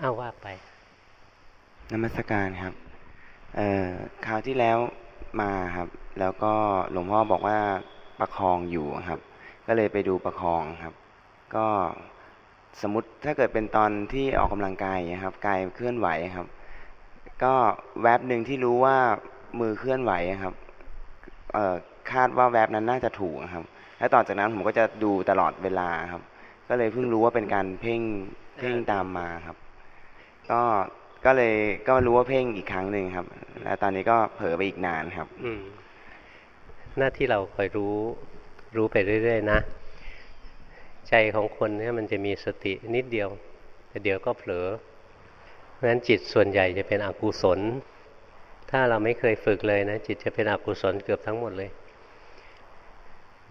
เอาว่าไปนมัสการครับเอ่อคราวที่แล้วมาครับ แล้วก็หลวงพ่อบอกว่าประคองอยู่ครับ ก็เลยไปดูประคองครับ ก็สมมติถ้าเกิดเป็นตอนที่ออกกำลังกายครับกายเคลื่อนไหวครับ ก็แวบหนึ่งที่รู้ว่ามือเคลื่อนไหวครับเอ่อคาดว่าแวบนั้นน่าจะถูกครับ แล้วต่อจากนั้นผมก็จะดูตลอดเวลาครับ ก็เลยเพิ่งรู้ว่าเป็นการเพ่งเพ่งตามมาครับ ก็ก็เลยก็รู้ว่าเพ่งอีกครั้งหนึ่งครับ แล้วตอนนี้ก็เผลอไปอีกนานครับ อืหน้าที่เราคอยรู้รู้ไปเรื่อยๆนะ ใจของคนเนี่ยมันจะมีสตินิดเดียวแต่เดี๋ยวก็เผลอเพราะฉะนั้นจิตส่วนใหญ่จะเป็นอกุศล ถ้าเราไม่เคยฝึกเลยนะ จิตจะเป็นอกุศลเกือบทั้งหมดเลย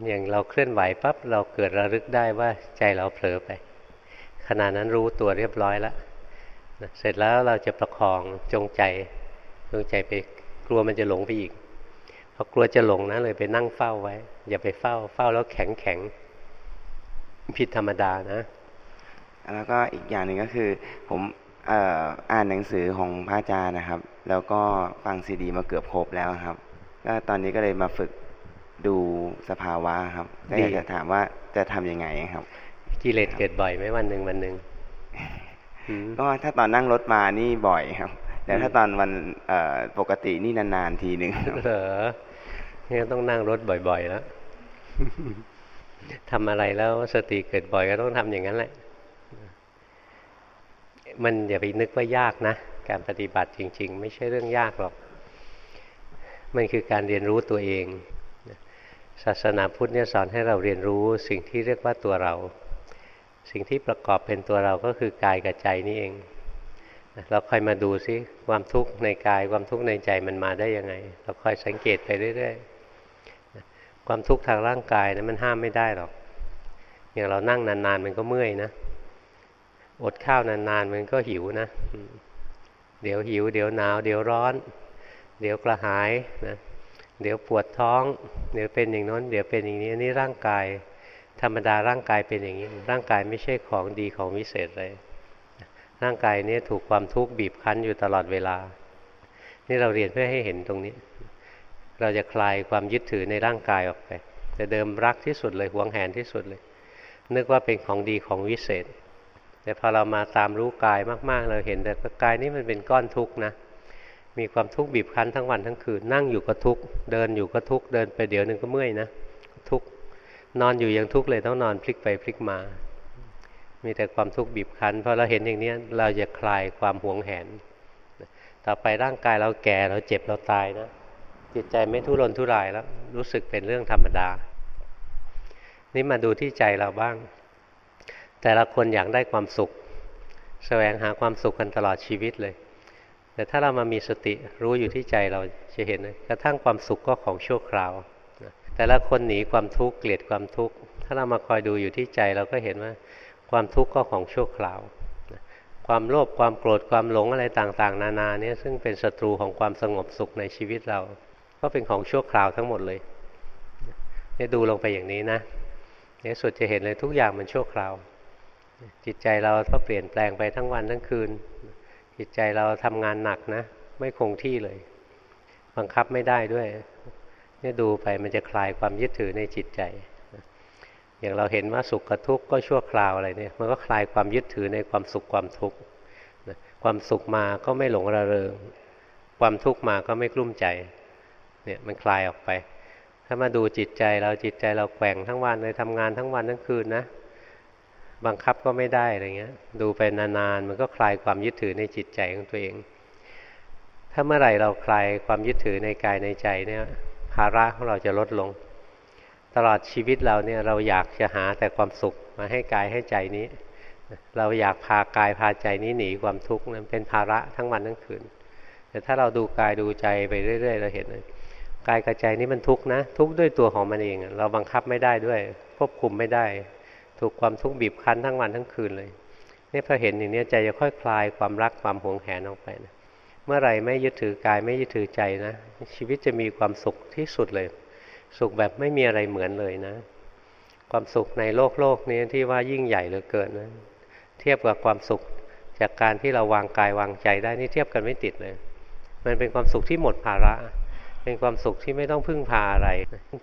อย่างเราเคลื่อนไหวปั๊บเราเกิดระลึกได้ว่าใจเราเผลอไปขณะนั้นรู้ตัวเรียบร้อยแล้ว เสร็จแล้วเราจะประคองจงใจจงใจไปกลัวมันจะหลงไปอีกพอกลัวจะหลงนะเลยไปนั่งเฝ้าไว้ อย่าไปเฝ้าเฝ้าแล้วแข็งแข็งผิดธรรมดานะ แล้วก็อีกอย่างหนึ่งก็คือ ผมเอ่ออ่านหนังสือของพระอาจารย์นะครับ แล้วก็ฟังซีดี มาเกือบครบแล้วครับก็ตอนนี้ก็เลยมาฝึกดูสภาวะครับก็อยากจะถามว่าจะทำยังไงครับกิเลสเกิดบ่อยไหมวันหนึ่งวันหนึ่ง ก็ถ้าตอนนั่งรถมานี่บ่อยครับ แต่ถ้าตอนวันเอ่อปกตินี่นานๆทีหนึ่งครับเหรอเนี่ยต้องนั่งรถบ่อย ๆ แล้วทำอะไรแล้วสติเกิดบ่อยก็ต้องทำอย่างนั้นแหละ มันอย่าไปนึกว่ายากนะ การปฏิบัติจริง ๆ ไม่ใช่เรื่องยากหรอก มันคือการเรียนรู้ตัวเอง ศาสนาพุทธเนี่ยสอนให้เราเรียนรู้สิ่งที่เรียกว่าตัวเรา สิ่งที่ประกอบเป็นตัวเราก็คือกายกับใจนี่เองเราคอยมาดูซิความทุกข์ในกายความทุกข์ในใจมันมาได้ยังไง เราคอยสังเกตไปเรื่อยๆความทุกข์ทางร่างกายนะมันห้ามไม่ได้หรอก อย่างเรานั่งนานๆมันก็เมื่อยนะอดข้าวนานๆมันก็หิวนะ เดี๋ยวหิว เดี๋ยวหนาว เดี๋ยวร้อน เดี๋ยวกระหายนะเดี๋ยวปวดท้อง เดี๋ยวเป็นอย่างน้น เดี๋ยวเป็นอย่างนี้นี่ร่างกาย ธรรมดาร่างกายเป็นอย่างนี้ ร่างกายไม่ใช่ของดีของวิเศษเลย ร่างกายนี้ถูกความทุกข์บีบคั้นอยู่ตลอดเวลา นี่เราเรียนเพื่อให้เห็นตรงนี้ เราจะคลายความยึดถือในร่างกายออกไป แต่เดิมรักที่สุดเลยหวงแหนที่สุดเลย นึกว่าเป็นของดีของวิเศษ แต่พอเรามาตามรู้กายมากๆ เราเห็นแต่กายนี้มันเป็นก้อนทุกข์นะ มีความทุกข์บีบคั้นทั้งวันทั้งคืน นั่งอยู่ก็ทุกข์ เดินอยู่ก็ทุกข์ เดินไปเดี๋ยวหนึ่งก็เมื่อยนะ นอนอยู่ยังทุกข์เลยต้องนอนพลิกไปพลิกมา มีแต่ความทุกข์บีบคั้นพอเราเห็นอย่างนี้เราจะคลายความหวงแหน ต่อไปร่างกายเราแก่เราเจ็บเราตายนะจิตใจไม่ทุรนทุรายแล้ว รู้สึกเป็นเรื่องธรรมดา นี่มาดูที่ใจเราบ้าง แต่ละคนอยากได้ความสุข แสวงหาความสุขกันตลอดชีวิตเลย แต่ถ้าเรามามีสติรู้อยู่ที่ใจเราจะเห็นนะกระทั่งความสุขก็ของชั่วคราว แต่ละคนหนีความทุกข์เกลียดความทุกข์ถ้าเรามาคอยดูอยู่ที่ใจเราก็เห็นว่าความทุกข์ก็ของชั่วคราว ความโลภความโกรธความหลงอะไรต่างๆ นานาเนี่ยซึ่งเป็นศัตรูของความสงบสุขในชีวิตเรา ก็เป็นของชั่วคราวทั้งหมดเลยเนี่ยดูลงไปอย่างนี้นะในสุดจะเห็นเลยทุกอย่างมันชั่วคราว จิตใจเราก็เปลี่ยนแปลงไปทั้งวันทั้งคืน จิตใจเราทำงานหนักนะ ไม่คงที่เลย บังคับไม่ได้ด้วย เนี่ยดูไปมันจะคลายความยึดถือในจิตใจ อย่างเราเห็นว่าสุขกับทุกข์ก็ชั่วคราวอะไรเนี่ย มันก็คลายความยึดถือในความสุขความทุกข์ความสุขมาก็ไม่หลงระเริง ความทุกข์มาก็ไม่กลุ้มใจ เนี่ยมันคลายออกไป ถ้ามาดูจิตใจเราจิตใจเราแกว่งทั้งวันเลยทำงานทั้งวันทั้งคืนนะ บังคับก็ไม่ได้อะไรเงี้ย ดูไปนานๆมันก็คลายความยึดถือในจิตใจของตัวเอง ถ้าเมื่อไหร่เราคลายความยึดถือในกายในใจเนี่ย ภาระของเราจะลดลง ตลอดชีวิตเราเนี่ยเราอยากจะหาแต่ความสุขมาให้กายให้ใจนี้ เราอยากพากายพาใจนี้หนีความทุกข์นั้นเป็นภาระทั้งวันทั้งคืน แต่ถ้าเราดูกายดูใจไปเรื่อย ๆ เราเห็นเลยกายกับใจนี้มันทุกข์นะทุกข์ด้วยตัวของมันเอง เราบังคับไม่ได้ด้วย ควบคุมไม่ได้ ถูกความทุกข์บีบคั้นทั้งวันทั้งคืนเลยนี่พอเห็นอย่างนี้ใจจะค่อยคลายความรักความหวงแหนออกไปนะ เมื่อไรไม่ยึดถือกายไม่ยึดถือใจนะ ชีวิตจะมีความสุขที่สุดเลย สุขแบบไม่มีอะไรเหมือนเลยนะ ความสุขในโลกโลกนี้ที่ว่ายิ่งใหญ่เหลือเกินนะเทียบกับความสุขจากการที่เราวางกายวางใจได้นี่เทียบกันไม่ติดเลย มันเป็นความสุขที่หมดภาระ เป็นความสุขที่ไม่ต้องพึ่งพาอะไร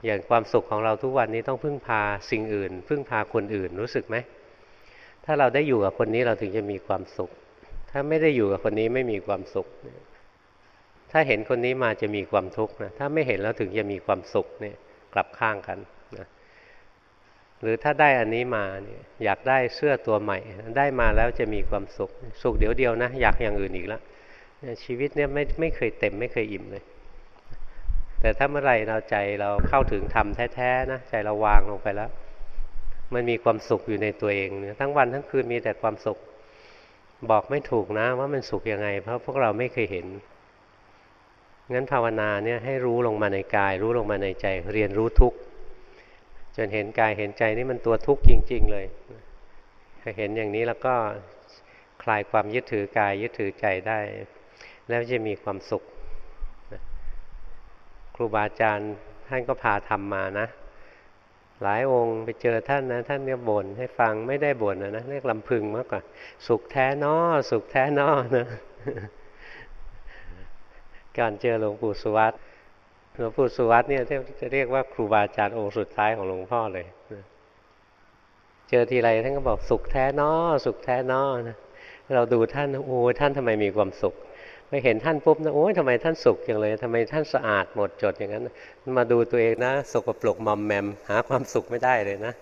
อย่างความสุขของเราทุกวันนี้ต้องพึ่งพาสิ่งอื่น พึ่งพาคนอื่นรู้สึกไหมถ้าเราได้อยู่กับคนนี้เราถึงจะมีความสุข ถ้าไม่ได้อยู่กับคนนี้ไม่มีความสุข ถ้าเห็นคนนี้มาจะมีความทุกข์นะ ถ้าไม่เห็นแล้วถึงจะมีความสุขเนี่ยกลับข้างกันนะหรือถ้าได้อันนี้มาเนี่ยอยากได้เสื้อตัวใหม่ ได้มาแล้วจะมีความสุข สุขเดี๋ยวเดียวนะ อยากอย่างอื่นอีกแล้วชีวิตเนี่ยไม่ไม่เคยเต็มไม่เคยอิ่มเลย แต่ถ้าเมื่อไหร่เราใจเราเข้าถึงธรรมแท้ๆนะใจเราวางลงไปแล้ว มันมีความสุขอยู่ในตัวเองเนี่ยทั้งวันทั้งคืนมีแต่ความสุข บอกไม่ถูกนะว่ามันสุขยังไง เพราะพวกเราไม่เคยเห็น งั้นภาวนาเนี่ยให้รู้ลงมาในกาย รู้ลงมาในใจ เรียนรู้ทุกข์จนเห็นกายเห็นใจนี่มันตัวทุกข์จริง ๆ เลยเห็นอย่างนี้แล้วก็คลายความยึดถือกายยึดถือใจได้ แล้วจะมีความสุข ครูบาอาจารย์ท่านก็พาทำมานะ หลายองค์ไปเจอท่านนะ ท่านก็บ่นให้ฟังไม่ได้บ่นนะนะเรียกลำพึงมากกว่า สุขแท้นอสุขแท้นอนะการเจอหลวงปู่สุวัตหลวงปู่สุวัตเนี่ยจะเรียกว่าครูบาอาจารย์องค์สุดท้ายของหลวงพ่อเลยเจอทีไรท่านก็บอกสุขแท้นอสุขแท้นอนะเราดูท่านโอ้ท่านทำไมมีความสุข ไปเห็นท่านปุ๊บนะโอ้ยทำไมท่านสุขอย่างเลยทำไมท่านสะอาดหมดจดอย่างนั้น มาดูตัวเองนะสกปรกมอมแมม หาความสุขไม่ได้เลยนะ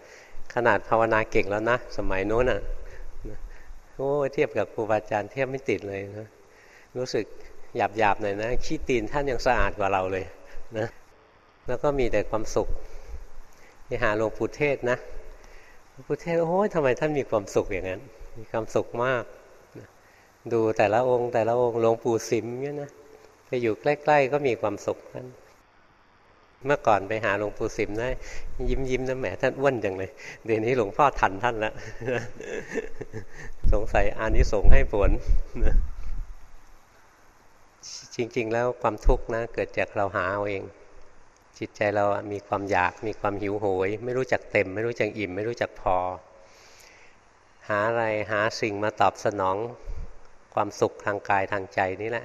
ขนาดภาวนาเก่งแล้วนะ สมัยโน้นอะโอ้เทียบกับครูบาอาจารย์เทียบไม่ติดเลยนะรู้สึกหยาบหยาบหน่อยนะขี้ตีนท่านยังสะอาดกว่าเราเลยนะแล้วก็มีแต่ความสุขไปหาหลวงปู่เทศนะหลวงปู่เทศโอ้ยทำไมท่านมีความสุขอย่างนั้น มีความสุขมาก ดูแต่ละองค์ แต่ละองค์หลวงปู่สิมเนี่ยนะไปอยู่ใกล้ ๆ ก็มีความสุขท่านเมื่อก่อนไปหาหลวงปู่สิมนะยิ้มยิ้มนะแหมท่านอ้วนจังเลย เดี๋ยวนี้หลวงพ่อทันท่านแล้วสงสัยอานิสงส์ให้ผลจริง ๆ แล้วความทุกข์นะ เกิดจากเราหาเอาเอง จิตใจเรามีความอยากมีความหิวโหย ไม่รู้จักเต็ม ไม่รู้จักอิ่ม ไม่รู้จักพอ หาอะไรหาสิ่งมาตอบสนอง ความสุขทางกายทางใจนี่แหละ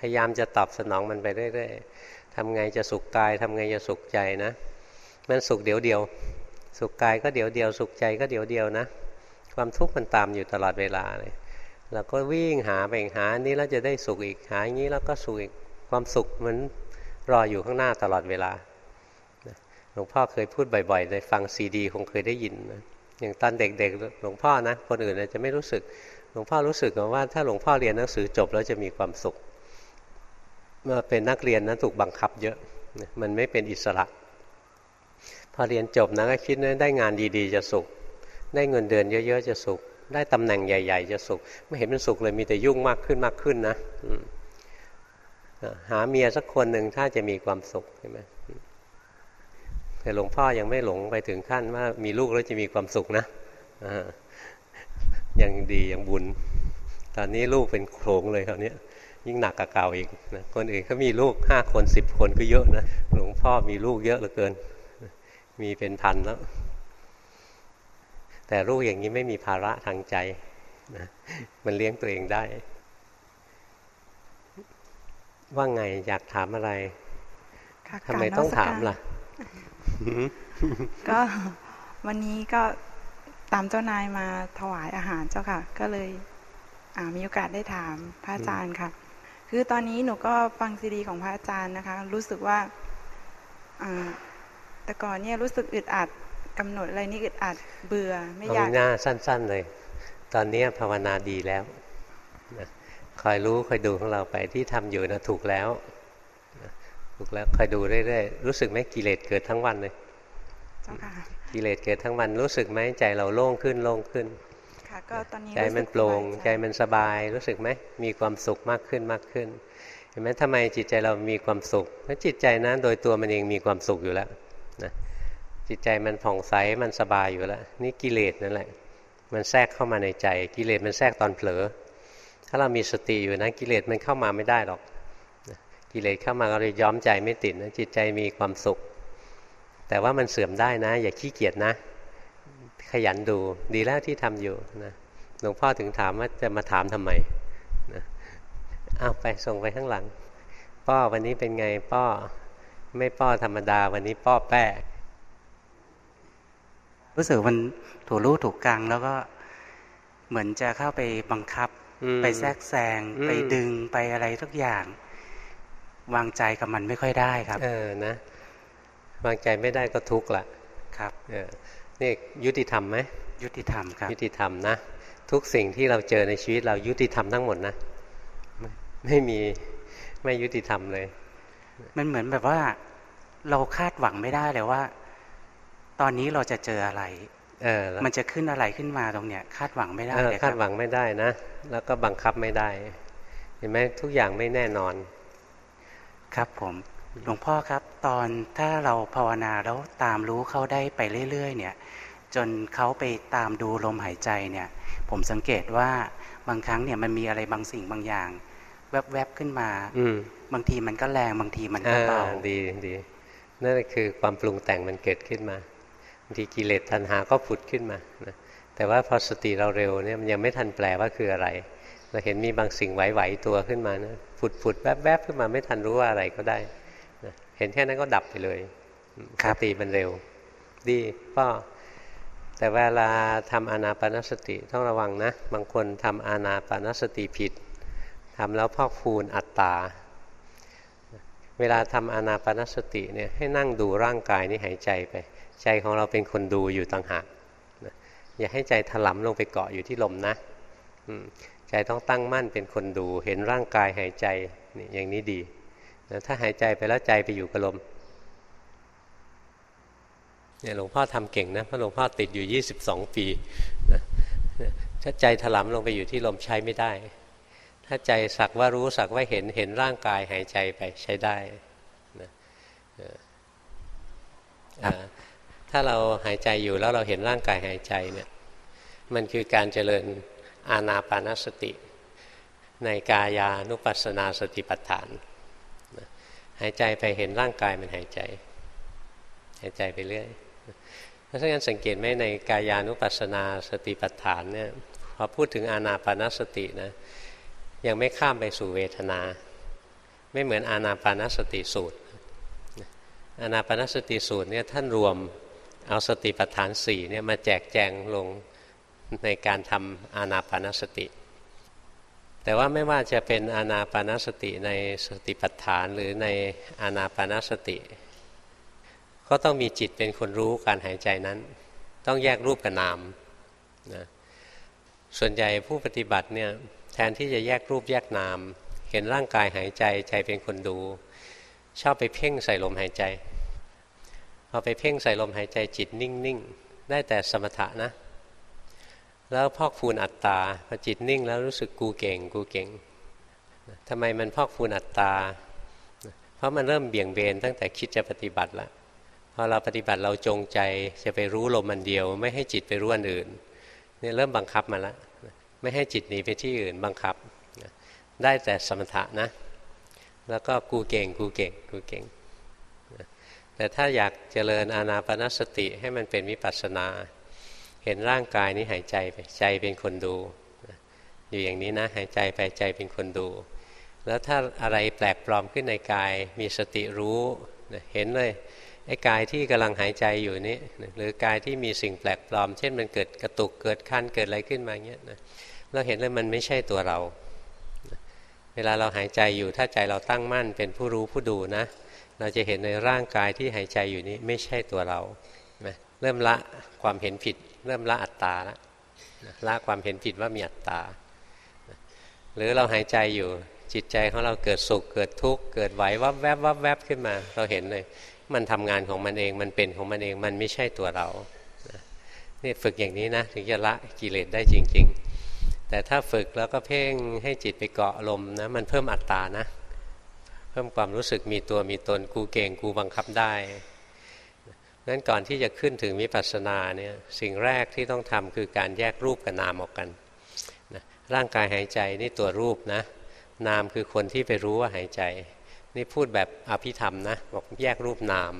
พยายามจะตอบสนองมันไปเรื่อยๆทำไงจะสุขกายทำไงจะสุขใจนะ มันสุขเดี๋ยวเดียว สุขกายก็เดี๋ยวเดียว สุขใจก็เดี๋ยวเดียวนะ ความทุกข์มันตามอยู่ตลอดเวลาเลยเราก็วิ่งหาไปหานี้แล้วจะได้สุขอีกหาอย่างนี้แล้วก็สุขอีกความสุขมันรออยู่ข้างหน้าตลอดเวลาหลวงพ่อเคยพูดบ่อยๆในฟังซีดี คงเคยได้ยินนะอย่างตอนเด็กๆหลวงพ่อนะ คนอื่นจะไม่รู้สึก หลวงพ่อรู้สึกว่าถ้าหลวงพ่อเรียนหนังสือจบแล้วจะมีความสุขเมื่อเป็นนักเรียนนั้นถูกบังคับเยอะ มันไม่เป็นอิสระ พอเรียนจบนะก็คิดว่าได้งานดีๆ จะสุข ได้เงินเดือนเยอะๆจะสุข ได้ตำแหน่งใหญ่ ๆ จะสุข ไม่เห็นมันสุขเลยมีแต่ยุ่งมากขึ้นมากขึ้นนะหาเมียสักคนหนึ่งถ้าจะมีความสุขใช่ไหมแต่หลวงพ่อยังไม่หลงไปถึงขั้นว่ามีลูกแล้วจะมีความสุขนะ ยังดียังบุญ ตอนนี้ลูกเป็นโครงเลยคราวนี้ยิ่งหนักกับเก่าอีกนะคนอื่นเขามีลูกห้าคนสิบคนก็เยอะนะหลวงพ่อมีลูกเยอะเหลือเกิน มีเป็นพันแล้ว แต่ลูกอย่างนี้ไม่มีภาระทางใจนะมันเลี้ยงตัวเองได้ ว่าไงอยากถามอะไรทำไมต้องถามล่ะ ก็วันนี้ก็ ตามเจ้านายมาถวายอาหารเจ้าค่ะ ก็เลยมีโอกาสได้ถามพระอาจารย์ค่ะ คือตอนนี้หนูก็ฟังซีดีของพระอาจารย์นะคะ รู้สึกว่าแต่ก่อนเนี่ยรู้สึกอึดอัดกำหนดอะไรนี่อึดอัดเบื่อไม่อยากหน้าสั้น ๆ เลย ตอนนี้ภาวนาดีแล้วคอยรู้คอยดูของเราไปที่ทำอยู่นะถูกแล้วถูกแล้วคอยดูเรื่อยๆรู้สึกไหมกิเลสเกิดทั้งวันเลย เจ้าค่ะกิเลสเกิดทั้งวันรู้สึกไหมใจเราโล่งขึ้นโล่งขึ้นค่ะก็ตอนนี้ใจมันโปร่งใจมันสบายรู้สึกไหมมีความสุขมากขึ้นมากขึ้นเห็นไหมทำไมจิตใจเรามีความสุขเพราะจิตใจนั้นโดยตัวมันเองมีความสุขอยู่แล้วนะจิตใจมันผ่องใสมันสบายอยู่แล้ว นี่กิเลสนั่นแหละ มันแทรกเข้ามาในใจ กิเลสมันแทรกตอนเผลอ ถ้าเรามีสติอยู่นะกิเลสมันเข้ามาไม่ได้หรอกกิเลสเข้ามาเราเลยย้อมใจไม่ติดนะจิตใจมีความสุข แต่ว่ามันเสื่อมได้นะ อย่าขี้เกียจนะ ขยันดูดีแล้วที่ทำอยู่นะหลวงพ่อถึงถามว่าจะมาถามทำไมนะอ้าวไปส่งไปข้างหลัง ป้อวันนี้เป็นไงป้อไม่ป้อธรรมดา วันนี้ป้อแป้รู้สึกมันถูรู้ถูกกลางแล้วก็เหมือนจะเข้าไปบังคับ ไปแทรกแซงไปดึงไปอะไรทุกอย่าง วางใจกับมันไม่ค่อยได้ครับ เออนะ วางใจไม่ได้ก็ทุกข์ละครับเออนี่ยุติธรรมไหมยุติธรรมครับ ยุติธรรมนะ ทุกสิ่งที่เราเจอในชีวิตเรายุติธรรมทั้งหมดนะไม่มีไม่ยุติธรรมเลย มันเหมือนแบบว่า เราคาดหวังไม่ได้เลยว่า ตอนนี้เราจะเจออะไรเออมันจะขึ้นอะไรขึ้นมาตรงเนี้ย คาดหวังไม่ได้เลยคาดหวังไม่ได้นะ แล้วก็บังคับไม่ได้ เห็นไหมทุกอย่างไม่แน่นอน ครับผม หลวงพ่อครับ ตอนถ้าเราภาวนาแล้วตามรู้เขาได้ไปเรื่อย ๆ เนี่ย จนเขาไปตามดูลมหายใจเนี่ย ผมสังเกตว่าบางครั้งเนี่ยมันมีอะไรบางสิ่งบางอย่าง แวบๆขึ้นมา อืบางทีมันก็แรงบางทีมันก็เบาดีดีนั่นคือความปรุงแต่งมันเกิดขึ้นมาบางทีกิเลสทันหาก็ผุดขึ้นมานะแต่ว่าพอสติเราเร็วเนี่ยมันยังไม่ทันแปลว่าคืออะไร เราเห็นมีบางสิ่งไหวๆตัวขึ้นมานะผุดผุดแวบๆขึ้นมาไม่ทันรู้ว่าอะไรก็ได้นะ เห็นแค่นั้นก็ดับไปเลยสติมันเร็ว ดีก็แต่เวลาทำอานาปนสติต้องระวังนะ บางคนทำอานาปนสติผิดทำแล้วพอกฟูนอัตตา เวลาทำอานาปนสติเนี่ยให้นั่งดูร่างกายนี่หายใจไป ใจของเราเป็นคนดูอยู่ต่างหากอย่าให้ใจถลำลงไปเกาะอยู่ที่ลมนะใจต้องตั้งมั่นเป็นคนดู เห็นร่างกายหายใจนี่อย่างนี้ดี ถ้าหายใจไปแล้วใจไปอยู่กับลมเนี่ยหลวงพ่อทำเก่งนะเพราะหลวงพ่อติดอยู่ยี่สิบสองปีถ้าใจถลำลงไปอยู่ที่ลมใช้ไม่ได้ ถ้าใจสักว่ารู้สักว่าเห็นเห็นร่างกายหายใจไปใช้ได้นะถ้าเราหายใจอยู่แล้วเราเห็นร่างกายหายใจเนี่ยมันคือการเจริญอาณาปานสติ ในกายานุปัสสนาสติปัฏฐาน หายใจไปเห็นร่างกายมันหายใจ หายใจไปเรื่อยเพราะฉะนั้นสังเกตไหมในกายานุปัสสนาสติปัฏฐานเนี่ยพอพูดถึงอาณาปานสตินะยังไม่ข้ามไปสู่เวทนา ไม่เหมือนอานาปานสติสูตรอานาปานสติสูตรเนี่ยท่านรวมเอาสติปัฏฐานสี่เนี่ยมาแจกแจงลงในการทำอานาปานสติ แต่ว่าไม่ว่าจะเป็นอานาปานสติในสติปัฏฐานหรือในอานาปานสติ ก็ต้องมีจิตเป็นคนรู้การหายใจนั้น ต้องแยกรูปกับนามนะส่วนใหญ่ผู้ปฏิบัติเนี่ยแทนที่จะแยกรูปแยกนาม เห็นร่างกายหายใจใจเป็นคนดู ชอบไปเพ่งใส่ลมหายใจพอไปเพ่งใส่ลมหายใจจิตนิ่ง ๆ ได้แต่สมถะนะ แล้วพอกฟูนอัตตาพอจิตนิ่งแล้วรู้สึกกูเก่งกูเก่งทำไมมันพอกฟูนอัตตา เพราะมันเริ่มเบี่ยงเบนตั้งแต่คิดจะปฏิบัติละพอเราปฏิบัติเราจงใจจะไปรู้ลมมันเดียว ไม่ให้จิตไปรู้อันอื่นนี่เริ่มบังคับมาแล้วไม่ให้จิตหนีไปที่อื่นบังคับ ได้แต่สมถะนะ แล้วก็กูเก่งกูเก่งกูเก่งแต่ถ้าอยากเจริญอานาปนสติให้มันเป็นวิปัสสนา เห็นร่างกายนี้หายใจไปใจเป็นคนดู อยู่อย่างนี้นะหายใจไปใจเป็นคนดู แล้วถ้าอะไรแปลกปลอมขึ้นในกาย มีสติรู้เห็นเลยไอ้กายที่กำลังหายใจอยู่นี้หรือกายที่มีสิ่งแปลกปลอม เช่นมันเกิดกระตุกเกิดคันเกิดอะไรขึ้นมาเงี้ยนะเราเห็นเลยมันไม่ใช่ตัวเรา เวลาเราหายใจอยู่ถ้าใจเราตั้งมั่นเป็นผู้รู้ผู้ดูนะ เราจะเห็นในร่างกายที่หายใจอยู่นี้ไม่ใช่ตัวเรา เริ่มละความเห็นผิด เริ่มละอัตตาละละความเห็นผิดว่ามีอัตตา หรือเราหายใจอยู่จิตใจของเราเกิดสุขเกิดทุกข์เกิดไหววับแวบวับแวบขึ้นมา เราเห็นเลย มันทำงานของมันเองมันเป็นของมันเองมันไม่ใช่ตัวเรานี่ฝึกอย่างนี้นะถึงจะละกิเลสได้จริง ๆ แต่ถ้าฝึกแล้วก็เพ่งให้จิตไปเกาะลมนะมันเพิ่มอัตตานะ เพิ่มความรู้สึกมีตัวมีตนกูเก่งกูบังคับได้ นั้นก่อนที่จะขึ้นถึงวิปัสสนาเนี่ยสิ่งแรกที่ต้องทำคือการแยกรูปกับนามออกกันนะร่างกายหายใจนี่ตัวรูปนะ นามคือคนที่ไปรู้ว่าหายใจ นี่พูดแบบอภิธรรมนะบอกแยกรูปนาม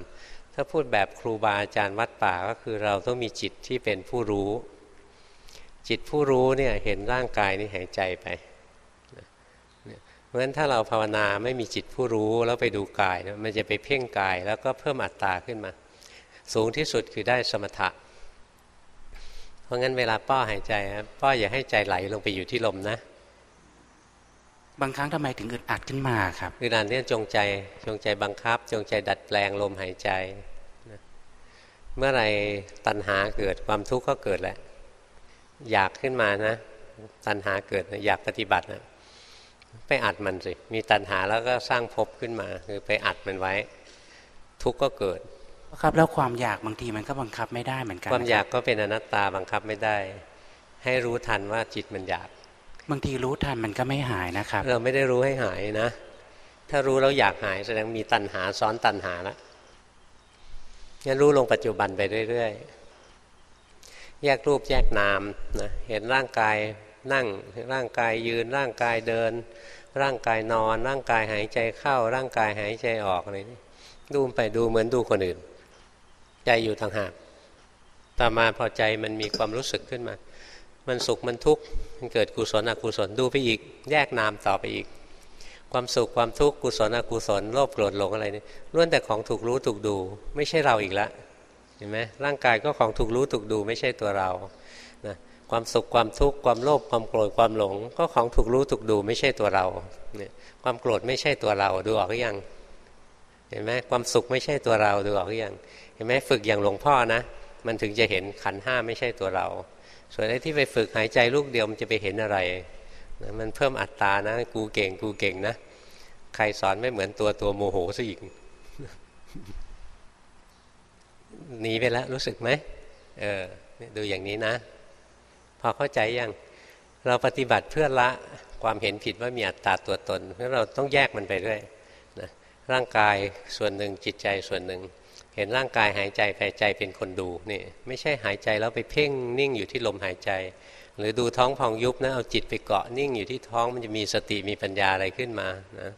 ถ้าพูดแบบครูบาอาจารย์วัดป่าก็คือเราต้องมีจิตที่เป็นผู้รู้ จิตผู้รู้เนี่ยเห็นร่างกายนี่หายใจไปเพราะฉะนั้นถ้าเราภาวนาไม่มีจิตผู้รู้แล้วไปดูกาย มันจะไปเพ่งกายแล้วก็เพิ่มอัตตาขึ้นมา สูงที่สุดคือได้สมถะ เพราะงั้นเวลาป้อหายใจป้ออย่าให้ใจไหลลงไปอยู่ที่ลมนะ บางครั้งทำไมถึงอึดอัดขึ้นมาครับอึดอัดเนี่ยจงใจจงใจบังคับ จงใจดัดแปลงลมหายใจ เมื่อไรตัณหาเกิดความทุกข์ก็เกิดแหละ อยากขึ้นมานะ ตัณหาเกิดอยากปฏิบัตินะไปอัดมันสิ มีตัณหาแล้วก็สร้างภพขึ้นมา คือไปอัดมันไว้ ทุกข์ก็เกิด ครับแล้วความอยากบางทีมันก็บังคับไม่ได้เหมือนกัน ความอยากก็เป็นอนัตตาบังคับไม่ได้ ให้รู้ทันว่าจิตมันอยาก บางทีรู้ทันมันก็ไม่หายนะครับ เราไม่ได้รู้ให้หายนะ ถ้ารู้แล้วอยากหายแสดงมีตัณหาซ้อนตัณหาแล้วงั้นรู้ลงปัจจุบันไปเรื่อยๆ แยกรูปแยกนามนะเห็นร่างกายนั่งร่างกายยืนร่างกายเดิน ร่างกายนอน ร่างกายหายใจเข้า ร่างกายหายใจออกอะไรนี่ดูไปดูเหมือนดูคนอื่น ใจอยู่ทางหากต่อมาพอใจมันมีความรู้สึกขึ้นมา มันสุขมันทุกข์มันเกิดกุศลอกุศลดูไปอีก แยกนามต่อไปอีก ความสุขความทุกข์กุศลอกุศลโลภโกรธหลงอะไรนี่ล้วนแต่ของถูกรู้ถูกดู ไม่ใช่เราอีกแล้วเห็นไหมร่างกายก็ของถูกรู้ถูกดู ไม่ใช่ตัวเรานะความสุขความทุกข์ความโลภความโกรธความหลง ก็ของถูกรู้ถูกดูไม่ใช่ตัวเราเนี่ยความโกรธไม่ใช่ตัวเราดูออกหรือยังเห็นไหมความสุขไม่ใช่ตัวเราดูออกหรือยัง เห็นไหมฝึกอย่างหลวงพ่อนะ มันถึงจะเห็นขันห้าไม่ใช่ตัวเรา ส่วนไอ้ที่ไปฝึกหายใจลูกเดียวมันจะไปเห็นอะไรนะมันเพิ่มอัตตานะ กูเก่งกูเก่งนะ ใครสอนไม่เหมือนตัวตัวโมโหซะอีกหนีไปแล้วรู้สึกไหมเออดูอย่างนี้นะ พอเข้าใจยังเราปฏิบัติเพื่อละความเห็นผิดว่ามีอัตตาตัวตนเพราะเราต้องแยกมันไปด้วยนะร่างกายส่วนหนึ่งจิตใจส่วนหนึ่ง เห็นร่างกายหายใจไปใจเป็นคนดูนี่ไม่ใช่หายใจแล้วไปเพ่งนิ่งอยู่ที่ลมหายใจ หรือดูท้องพองยุบนะเอาจิตไปเกาะนิ่งอยู่ที่ท้องมันจะมีสติมีปัญญาอะไรขึ้นมานะ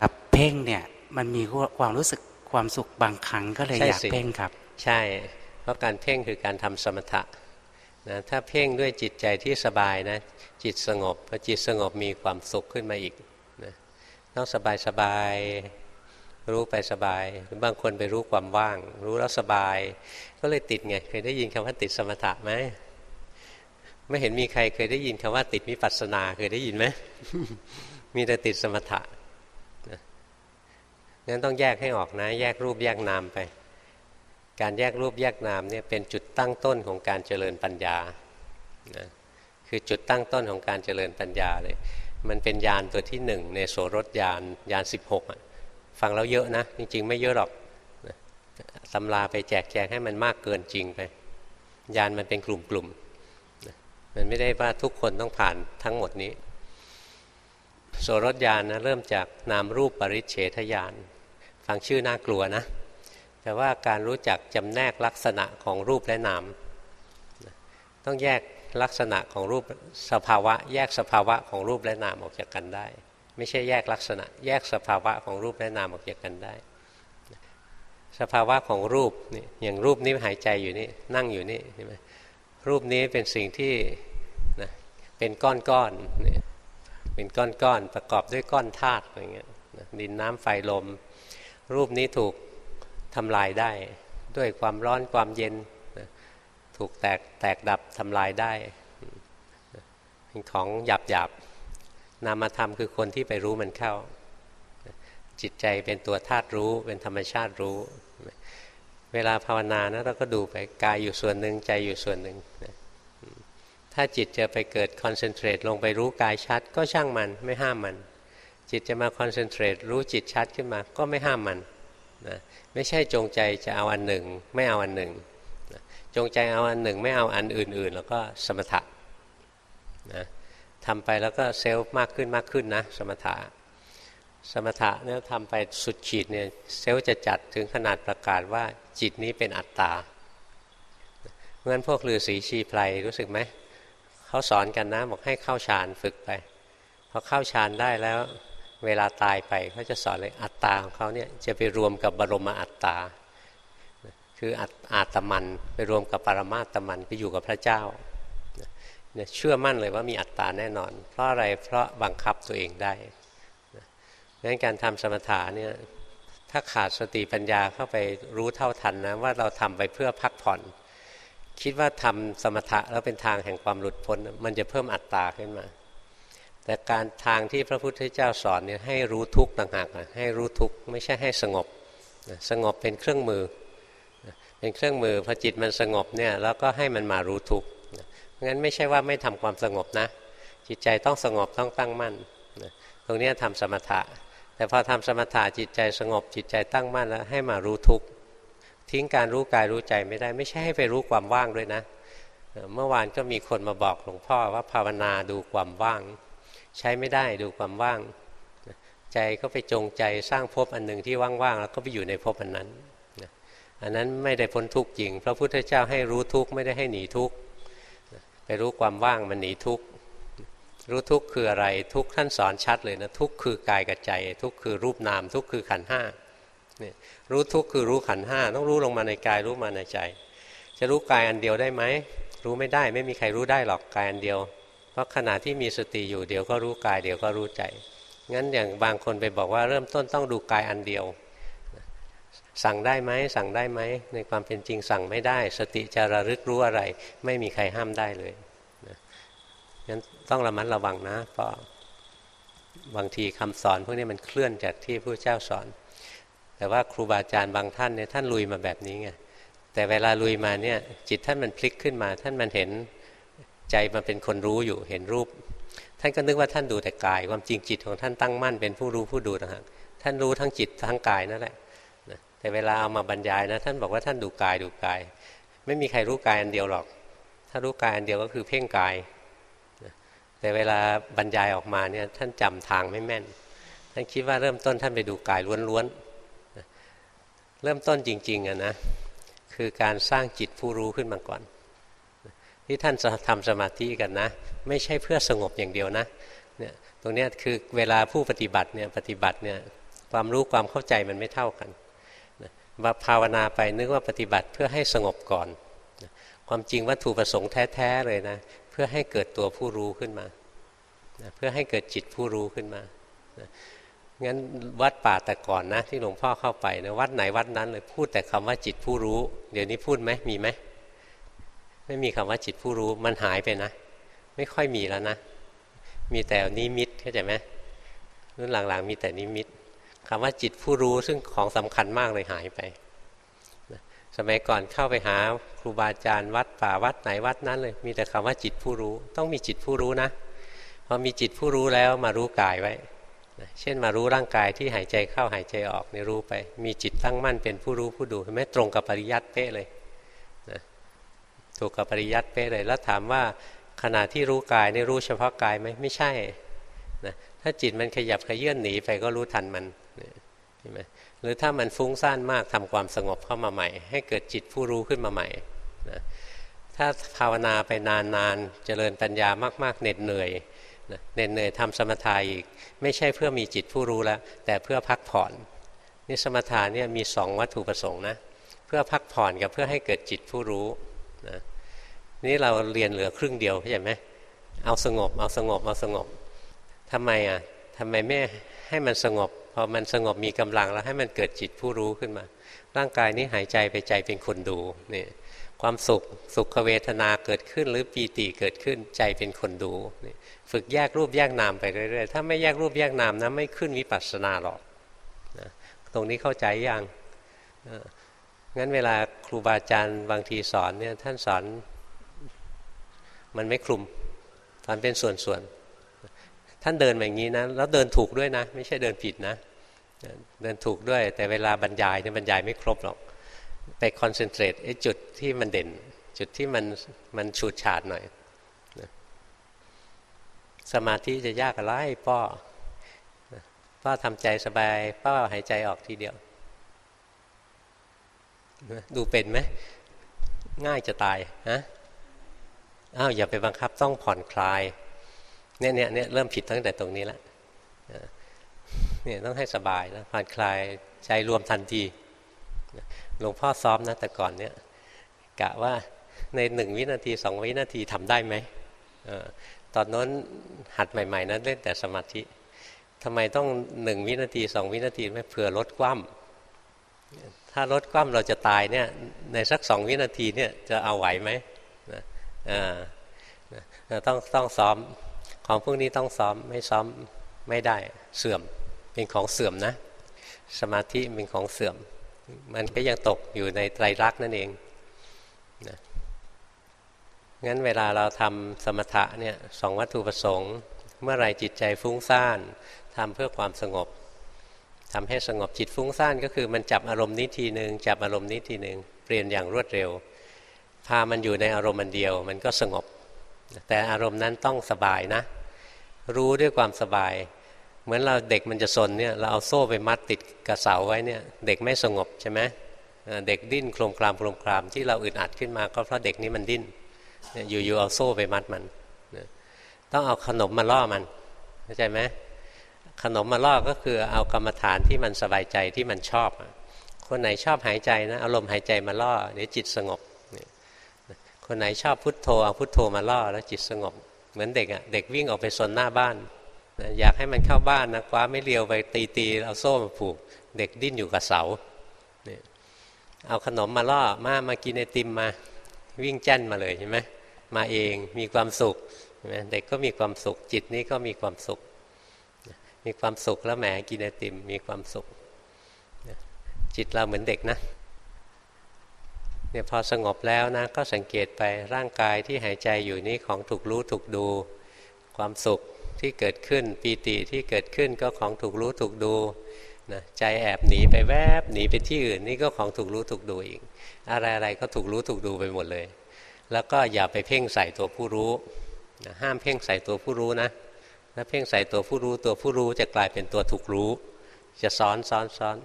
ครับเพ่งเนี่ยมันมีความรู้สึกความสุขบางครั้งก็เลยอยากเพ่งครับ ใช่ เพราะการเพ่งคือการทำสมถะนะถ้าเพ่งด้วยจิตใจที่สบายนะจิตสงบพอจิตสงบมีความสุขขึ้นมาอีกนะต้องสบายสบาย รู้ไปสบายหรือบางคนไปรู้ความว่าง รู้แล้วสบาย ก็เลยติดไง เคยได้ยินคำว่าติดสมถะไหมไม่เห็นมีใครเคยได้ยินคำว่าติดมิปัสนาเคยได้ยินไหมมีแต่ติดสมถะงั้นต้องแยกให้ออกนะ แยกรูปแยกนามไป การแยกรูปแยกนามเนี่ยเป็นจุดตั้งต้นของการเจริญปัญญานะคือจุดตั้งต้นของการเจริญปัญญาเลย มันเป็นยานตัวที่หนึ่งในโสรถยานยานสิบหกอะ ฟังแล้วเยอะนะ จริง ๆ ไม่เยอะหรอกตำราไปแจกแจงให้มันมากเกินจริงไป ยานมันเป็นกลุ่มๆมันไม่ได้ว่าทุกคนต้องผ่านทั้งหมดนี้ โสรถยานนะเริ่มจากนามรูปปริเฉทยาน ฟังชื่อน่ากลัวนะ แต่ว่าการรู้จักจำแนกลักษณะของรูปและนาม ต้องแยกลักษณะของรูปสภาวะ แยกสภาวะของรูปและนามออกจากกันได้ ไม่ใช่แยกลักษณะ แยกสภาวะของรูปและนามออกจากกันได้ สภาวะของรูปนี่อย่างรูปนี้หายใจอยู่นี่นั่งอยู่นี่ใช่ไหมรูปนี้เป็นสิ่งที่นะเป็นก้อนๆเนี่เป็นก้อนๆประกอบด้วยก้อนธาตุอะไรเงี้ยดินน้ำไฟลม รูปนี้ถูกทำลายได้ ด้วยความร้อนความเย็นถูกแตกแตกดับทำลายได้เป็นของหยาบหยาบ นามธรรมคือคนที่ไปรู้มันเข้า จิตใจเป็นตัวธาตุรู้เป็นธรรมชาติรู้ เวลาภาวนานะเราก็ดูไปกายอยู่ส่วนหนึ่งใจอยู่ส่วนหนึ่งถ้าจิตจะไปเกิดคอนเซนเทรตลงไปรู้กายชัด ก็ช่างมันไม่ห้ามมัน จิตจะมาคอนเซนเทรตรู้จิตชัดขึ้นมา ก็ไม่ห้ามมันนะไม่ใช่จงใจจะเอาอันหนึ่ง ไม่เอาอันหนึ่งจงใจเอาอันหนึ่ง ไม่เอาอันอื่นๆ แล้วก็สมถะนะ ทำไปแล้วก็เซลล์มากขึ้นมากขึ้นนะ สมถะสมถะเนี่ยทำไปสุดขีดเนี่ยเซลล์จะจัดถึงขนาดประกาศว่าจิตนี้เป็นอัตตาเพราะฉะนั้นพวกฤาษีชีไพรรู้สึกไหมเขาสอนกันนะบอกให้เข้าฌานฝึกไปพอเข้าฌานได้แล้วเวลาตายไปเขาจะสอนเลยอัตตาของเขาเนี่ยจะไปรวมกับบรมอัตตา คืออัตอาตมันไปรวมกับปรมาตมันไปอยู่กับพระเจ้า เนี่ยเชื่อมั่นเลยว่ามีอัตตาแน่นอน เพราะอะไรเพราะบังคับตัวเองได้งั้นการทำสมถะเนี่ยถ้าขาดสติปัญญาเข้าไปรู้เท่าทันนะว่าเราทำไปเพื่อพักผ่อน คิดว่าทำสมถะแล้วเป็นทางแห่งความหลุดพ้น มันจะเพิ่มอัตตาขึ้นมา แต่การทางที่พระพุทธเจ้าสอนเนี่ยให้รู้ทุกข์ต่างหากให้รู้ทุกข์ไม่ใช่ให้สงบสงบเป็นเครื่องมือ เป็นเครื่องมือพอจิตมันสงบเนี่ยแล้วก็ให้มันมารู้ทุกข์ งั้นไม่ใช่ว่าไม่ทำความสงบนะ จิตใจต้องสงบต้องตั้งมั่นตรงนี้ทำสมถะ แต่พอทำสมถะจิตใจสงบจิตใจตั้งมั่นแล้วให้มารู้ทุกข์ทิ้งการรู้กายรู้ใจไม่ได้ไม่ใช่ให้ไปรู้ความว่างด้วยนะ เมื่อวานก็มีคนมาบอกหลวงพ่อว่าภาวนาดูความว่าง ใช้ไม่ได้ดูความว่าง ใจก็ไปจงใจสร้างภพอันหนึ่งที่ว่างๆแล้วก็ไปอยู่ในภพอันนั้นอันนั้นไม่ได้พ้นทุกข์จริง พระพุทธเจ้าให้รู้ทุกข์ไม่ได้ให้หนีทุกข์ ไปรู้ความว่างมันหนีทุกข์รู้ทุกข์คืออะไร ทุกข์ท่านสอนชัดเลยนะทุกข์คือกายกับใจ ทุกข์คือรูปนาม ทุกข์คือขันห้าเนี่ยรู้ทุกข์คือรู้ขันห้าต้องรู้ลงมาในกายรู้มาในใจ จะรู้กายอันเดียวได้ไหมรู้ไม่ได้ไม่มีใครรู้ได้หรอกกายอันเดียว เพราะขณะที่มีสติอยู่เดี๋ยวก็รู้กายเดี๋ยวก็รู้ใจงั้นอย่างบางคนไปบอกว่าเริ่มต้นต้องดูกายอันเดียว สั่งได้ไหมสั่งได้ไหมในความเป็นจริงสั่งไม่ได้ สติจะระลึกรู้อะไร ไม่มีใครห้ามได้เลยงั้นต้องระมัดระวังนะเพราะบางทีคำสอนพวกนี้มันเคลื่อนจากที่พระเจ้าสอน แต่ว่าครูบาอาจารย์บางท่านเนี่ยท่านลุยมาแบบนี้ไงแต่เวลาลุยมาเนี่ยจิตท่านมันพลิกขึ้นมา ท่านมันเห็นใจมันเป็นคนรู้อยู่เห็นรูป ท่านก็นึกว่าท่านดูแต่กาย ความจริงจิตของท่านตั้งมั่นเป็นผู้รู้ผู้ดูนะฮะท่านรู้ทั้งจิตทั้งกายนั่นแหละ แต่เวลาเอามาบรรยายนะท่านบอกว่าท่านดูกายดูกาย ไม่มีใครรู้กายอันเดียวหรอก ถ้ารู้กายอันเดียวก็คือเพ่งกาย แต่เวลาบรรยายออกมาเนี่ยท่านจำทางไม่แม่น ท่านคิดว่าเริ่มต้นท่านไปดูกายล้วนๆ เริ่มต้นจริงๆอะนะคือการสร้างจิตผู้รู้ขึ้นมาก่อน ที่ท่านจะทำสมาธิกันนะ ไม่ใช่เพื่อสงบอย่างเดียวนะเนี่ยตรงนี้คือเวลาผู้ปฏิบัติเนี่ยปฏิบัติเนี่ยความรู้ความเข้าใจมันไม่เท่ากัน มาภาวนาไปนึกว่าปฏิบัติเพื่อให้สงบก่อน ความจริงวัตถุประสงค์แท้ๆเลยนะ เพื่อให้เกิดตัวผู้รู้ขึ้นมา เพื่อให้เกิดจิตผู้รู้ขึ้นมางั้นวัดป่าแต่ก่อนนะ ที่หลวงพ่อเข้าไปนะวัดไหนวัดนั้นเลยพูดแต่คำว่าจิตผู้รู้ เดี๋ยวนี้พูดไหมมีไหมไม่มีคำว่าจิตผู้รู้มันหายไปนะ ไม่ค่อยมีแล้วนะ มีแต่นิมิตเข้าใจไหมรุ่นหลังๆ มีแต่นิมิต คำว่าจิตผู้รู้ซึ่งของสำคัญมากเลยหายไป สมัยก่อนเข้าไปหาครูบาอาจารย์วัดป่าวัดไหนวัดนั้นเลย มีแต่คำว่าจิตผู้รู้ ต้องมีจิตผู้รู้นะพอมีจิตผู้รู้แล้วมารู้กายไว้ เช่นมารู้ร่างกายที่หายใจเข้าหายใจออกในรู้ไป มีจิตตั้งมั่นเป็นผู้รู้ผู้ดูไม่ตรงกับปริยัติเป๊ะเลยนะถูกกับปริยัติเป๊ะเลย แล้วถามว่าขณะที่รู้กายนี่รู้เฉพาะกายไหมไม่ใช่นะถ้าจิตมันขยับขยื่นหนีไปก็รู้ทันมัน เห็นไหมหรือถ้ามันฟุ้งซ่านมากทำความสงบเข้ามาใหม่ ให้เกิดจิตผู้รู้ขึ้นมาใหม่นะถ้าภาวนาไปนานๆเจริญปัญญามาก ๆเหน็ดเหนื่อยนะเหน็ดเหนื่อยทำสมถะอีก ไม่ใช่เพื่อมีจิตผู้รู้แล้วแต่เพื่อพักผ่อนนี่สมถะเนี่ยมีสองวัตถุประสงค์นะเพื่อพักผ่อนกับเพื่อให้เกิดจิตผู้รู้นะนี่เราเรียนเหลือครึ่งเดียวเข้าใจไหมเอาสงบเอาสงบเอาสงบทำไมอะทำไมไม่ ให้มันสงบ พอมันสงบมีกำลังแล้วให้มันเกิดจิตผู้รู้ขึ้นมา ร่างกายนี้หายใจไปใจเป็นคนดูนี่ความสุขสุขเวทนาเกิดขึ้น หรือปีติเกิดขึ้นใจเป็นคนดูนี่ฝึกแยกรูปแยกนามไปเรื่อยๆถ้าไม่แยกรูปแยกนามนะไม่ขึ้นวิปัสสนาหรอกนะตรงนี้เข้าใจยังงั้นเวลาครูบาอาจารย์บางทีสอนเนี่ยท่านสอนมันไม่คลุมสอนเป็นส่วนๆ ท่านเดินแบบนี้นะแล้วเดินถูกด้วยนะ ไม่ใช่เดินผิดนะ เดินถูกด้วย แต่เวลาบรรยายเนี่ยบรรยายไม่ครบหรอกไปคอนเซนเทรตไอ้จุดที่มันเด่น จุดที่มันมันฉูดฉาดหน่อยสมาธิจะยากอะไรป้อป้าทำใจสบาย ป้าหายใจออกทีเดียว ดูเป็นไหมง่ายจะตายฮะอ้าวอย่าไปบังคับต้องผ่อนคลาย เนี่ยเนี่ยเนี่ยเริ่มผิดตั้งแต่ตรงนี้แล้วเนี่ยต้องให้สบายแล้วผ่อนคลายใจรวมทันทีหลวงพ่อซ้อมนะแต่ก่อนเนี่ยกะว่าในหนึ่งวินาทีสองวินาทีทำได้ไหมตอนนั้นหัดใหม่ ๆ นั้นเล่นแต่สมาธิทำไมต้องหนึ่งวินาทีสองวินาทีไม่เผื่อลดคว่ำถ้าลดคว่ำเราจะตายเนี่ยในสักสองวินาทีเนี่ยจะเอาไหวไหมนะต้องต้องซ้อม ของพวกนี้ต้องซ้อมไม่ซ้อมไม่ได้เสื่อมเป็นของเสื่อมนะ สมาธิเป็นของเสื่อม มันก็ยังตกอยู่ในไตรลักษณ์นั่นเองนะงั้นเวลาเราทำสมถะเนี่ยสองวัตถุประสงค์ เมื่อไรจิตใจฟุ้งซ่านทำเพื่อความสงบทำให้สงบจิตฟุ้งซ่านก็คือมันจับอารมณ์นี้ทีหนึ่งจับอารมณ์นี้ทีหนึ่งเปลี่ยนอย่างรวดเร็ว พามันอยู่ในอารมณ์มันเดียว มันก็สงบ แต่อารมณ์นั้นต้องสบายนะ รู้ด้วยความสบาย เหมือนเราเด็กมันจะสนเนี่ยเราเอาโซ่ไปมัดติดกระเสาไว้เนี่ยเด็กไม่สงบใช่ไหมเด็กดิ้นโครมครามโครมครามที่เราอึดอัดขึ้นมาก็เพราะเด็กนี้มันดิ้นอยู่ๆเอาโซ่ไปมัดมันต้องเอาขนมมาล่อมันเข้าใจไหมขนมมาล่อก็คือเอากรรมฐานที่มันสบายใจที่มันชอบ คนไหนชอบหายใจนะเอารมหายใจมาล่อเดี๋ยวจิตสงบ คนไหนชอบพุทโธเอาพุทโธมาล่อแล้วจิตสงบ เหมือนเด็กอะเด็กวิ่งออกไปสนหน้าบ้านอยากให้มันเข้าบ้านนะคว้าไม่เลียวไปตีตีเอาโซ่มาผูก เด็กดิ้นอยู่กับเสาเนี่ยเอาขนมมาล่อมามากินไอติมมาวิ่งแจ้นมาเลยใช่ไหมมาเองมีความสุขเด็กก็มีความสุขจิตนี้ก็มีความสุข มีความสุขแล้วแหมกินไอติมมีความสุข จิตเราเหมือนเด็กนะ เนี่ยพอสงบแล้วนะก็สังเกตไปร่างกายที่หายใจอยู่นี้ของถูกรู้ถูกดู ความสุขที่เกิดขึ้นปีติที่เกิดขึ้นก็ของถูกรู้ถูกดูนะใจแอบหนีไปแวบหนีไปที่อื่นนี่ก็ของถูกรู้ถูกดูอีก อะไรๆก็ถูกรู้ถูกดูไปหมดเลย แล้วก็อย่าไปเพ่งใส่ตัวผู้รู้นะห้ามเพ่งใส่ตัวผู้รู้นะถ้าเพ่งใส่ตัวผู้รู้ตัวผู้รู้จะกลายเป็นตัวถูกรู้ จะซ้อนซ้อนซ้อน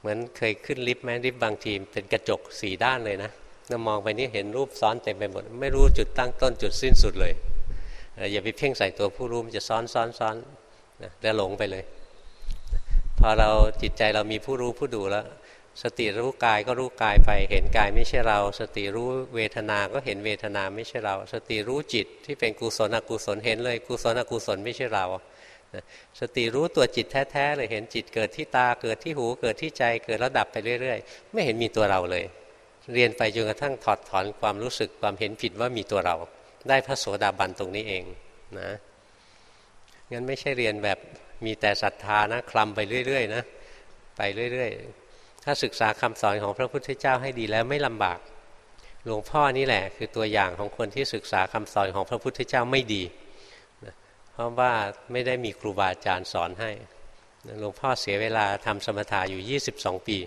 เหมือนเคยขึ้นลิฟต์ไหมลิฟต์บางทีเป็นกระจกสี่ด้านเลยนะเรามองไปนี่เห็นรูปซ้อนเต็มไปหมด ไม่รู้จุดตั้งต้นจุดสิ้นสุดเลย อย่าไปเพ่งใส่ตัวผู้รู้มันจะซ้อนซ้อนซ้อนนะแล้วหลงไปเลย พอเราจิตใจเรามีผู้รู้ผู้ดูแล้ว สติรู้กายก็รู้กายไป เห็นกายไม่ใช่เรา สติรู้เวทนา ก็เห็นเวทนาไม่ใช่เรา สติรู้จิตที่เป็นกุศลอกุศลเห็นเลย กุศลอกุศลไม่ใช่เรา สติรู้ตัวจิตแท้ๆเลยเห็นจิตเกิดที่ตาเกิดที่หูเกิดที่ใจเกิดแล้วดับไปเรื่อย ๆ ไม่เห็นมีตัวเราเลย เรียนไปจนกระทั่งถอดถอนความรู้สึกความเห็นผิดว่ามีตัวเรา ได้พระโสดาบันตรงนี้เองนะงั้นไม่ใช่เรียนแบบมีแต่ศรัทธานะคลำไปเรื่อยๆนะไปเรื่อยๆ ถ้าศึกษาคำสอนของพระพุทธเจ้าให้ดีแล้วไม่ลำบาก หลวงพ่อนี่แหละ คือตัวอย่างของคนที่ศึกษาคำสอนของพระพุทธเจ้าไม่ดี ราะว่าไม่ได้มีครูบาอาจารย์สอนให้หลวงพ่อเสียเวลาทำสมถะอยู่ 22 ปี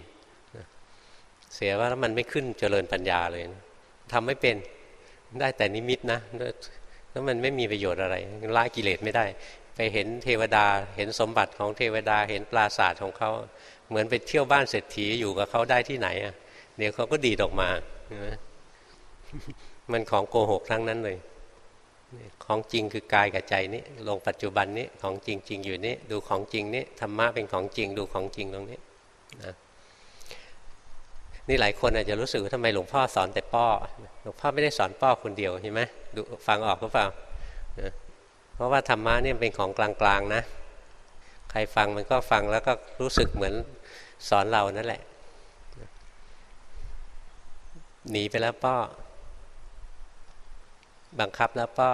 เสียว่าแล้วมันไม่ขึ้นเจริญปัญญาเลยทำไม่เป็นได้แต่นิมิตนะแล้วมันไม่มีประโยชน์อะไรละกิเลสไม่ได้ ไปเห็นเทวดาเห็นสมบัติของเทวดาเห็นปราสาทของเขา เหมือนไปเที่ยวบ้านเศรษฐีอยู่กับเขาได้ที่ไหนอะเดี๋ยวเขาก็ดีดออกมา มันของโกหกทั้งนั้นเลย ของจริงคือกายกับใจนี้ลงปัจจุบันนี้ของจริงจริงอยู่นี้ดูของจริงนี้ธรรมะเป็นของจริงดูของจริงตรงนี้นะนี่หลายคนอาจจะรู้สึกว่าทำไมหลวงพ่อสอนแต่ป้อหลวงพ่อไม่ได้สอนป้อคนเดียวเห็นไหมดูฟังออกหรือเปล่าเพราะว่าธรรมะนี่เป็นของกลางๆนะ ใครฟังมันก็ฟังแล้วก็รู้สึกเหมือนสอนเรานั่นแหละหนีไปแล้วป้อ บังคับแล้วป้อ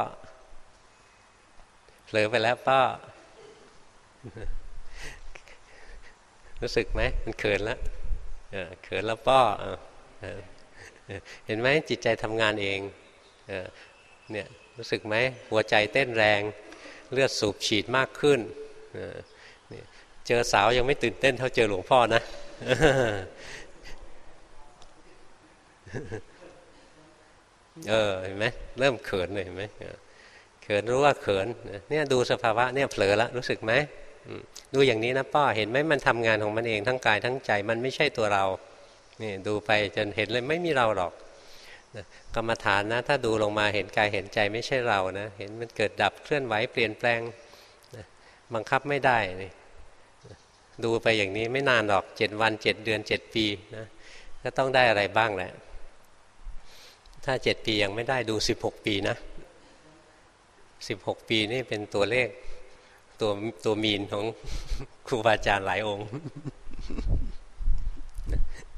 เผลอไปแล้วป้อรู้สึกไหมมันเขินแล้วเขินแล้วป้อเห็นไหมจิตใจทำงานเองเนี่ยรู้สึกไหมหัวใจเต้นแรง เลือดสูบฉีดมากขึ้นเจอสาวยังไม่ตื่นเต้นเท่าเจอหลวงพ่อนะ เออเห็นไหมเริ่มเขินเลยเห็นไหมเขินรู้ว่าเขินเนี่ยดูสภาวะเนี่ยเผลอแล้วรู้สึกไหมดูอย่างนี้นะป้าเห็นไหมมันทำงานของมันเองทั้งกายทั้งใจมันไม่ใช่ตัวเรานี่ดูไปจนเห็นเลยไม่มีเราหรอกกรรมฐานนะ ถ้าดูลงมาเห็นกายเห็นใจไม่ใช่เรานะเห็นมันเกิดดับเคลื่อนไหวเปลี่ยนแปลงบังคับไม่ได้นี่ดูไปอย่างนี้ไม่นานหรอกเจ็ดวันเจ็ดเดือนเจ็ดปีนะก็ต้องได้อะไรบ้างแหละ ถ้าเจ็ดปียังไม่ได้ดูสิบหกปีนะสิบหกปีนี่เป็นตัวเลขตัวตัวมีนของครูบาอาจารย์หลายองค์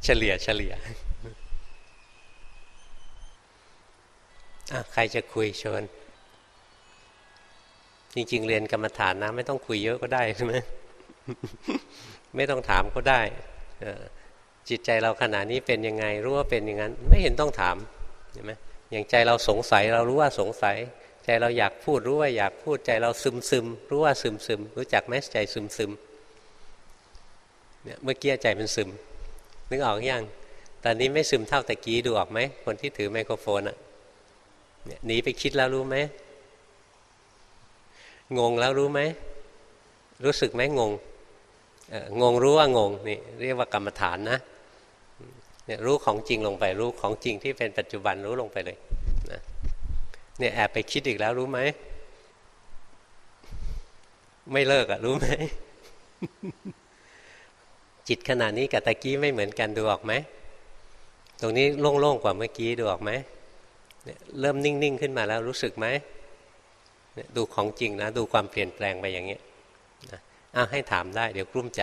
เฉลี่ยเฉลี่ยใครจะคุยชวนจริง ๆ เรียนกรรมฐานนะ ไม่ต้องคุยเยอะก็ได้ใช่ไหมไม่ต้องถามก็ได้จิตใจเราขณะนี้เป็นยังไงรู้ว่าเป็นอย่างนั้น ไม่เห็นต้องถาม เห็นไหมอย่างใจเราสงสัยเรารู้ว่าสงสัย ใจเราอยากพูดรู้ว่าอยากพูดใจเราซึมซึมรู้ว่าซึมซึมรู้จักไหมใจซึมซึมเนี่ยเมื่อกี้ใจมันซึม นึกออกยังตอนนี้ไม่ซึมเท่าตะกี้ดูออกไหมคนที่ถือไมโครโฟนอะเนี่ยหนีไปคิดแล้วรู้ไหมงงแล้วรู้ไหมรู้สึกไหมงงงงรู้ว่างงนี่เรียกว่ากรรมฐานนะ เนี่ยรู้ของจริงลงไปรู้ของจริงที่เป็นปัจจุบันรู้ลงไปเลยนะเนี่ยแอบไปคิดอีกแล้วรู้ไหม ไม่เลิกอะรู้ไหม จิตขณะนี้กับตะกี้ไม่เหมือนกันดูออกไหม ตรงนี้โล่งๆกว่าเมื่อกี้ดูออกไหมเริ่มนิ่ง ๆ ขึ้นมาแล้วรู้สึกไหมดูของจริงนะ ดูความเปลี่ยนแปลงไปอย่างนี้ยอ้าให้ถามได้ เดี๋ยวกลุ้มใจ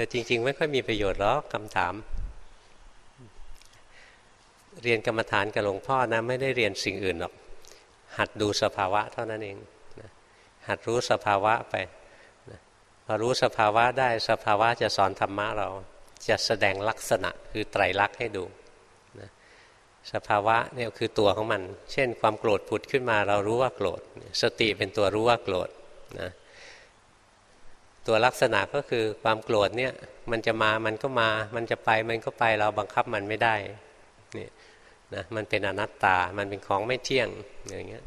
แต่จริง ๆ ไม่ค่อยมีประโยชน์หรอกคำถาม เรียนกรรมฐานกับหลวงพ่อนะไม่ได้เรียนสิ่งอื่นหรอก หัดดูสภาวะเท่านั้นเองนะหัดรู้สภาวะไปนะพอรู้สภาวะได้สภาวะจะสอนธรรมะเราจะแสดงลักษณะคือไตรลักษณ์ให้ดูนะสภาวะเนี่ยคือตัวของมัน เช่น ความโกรธผุดขึ้นมาเรารู้ว่าโกรธ สติเป็นตัวรู้ว่าโกรธนะ ตัวลักษณะก็คือความโกรธเนี่ยมันจะมามันก็มา มันจะไปมันก็ไปเราบังคับมันไม่ได้นี่นะมันเป็นอนัตตา มันเป็นของไม่เที่ยงอย่างเงี้ย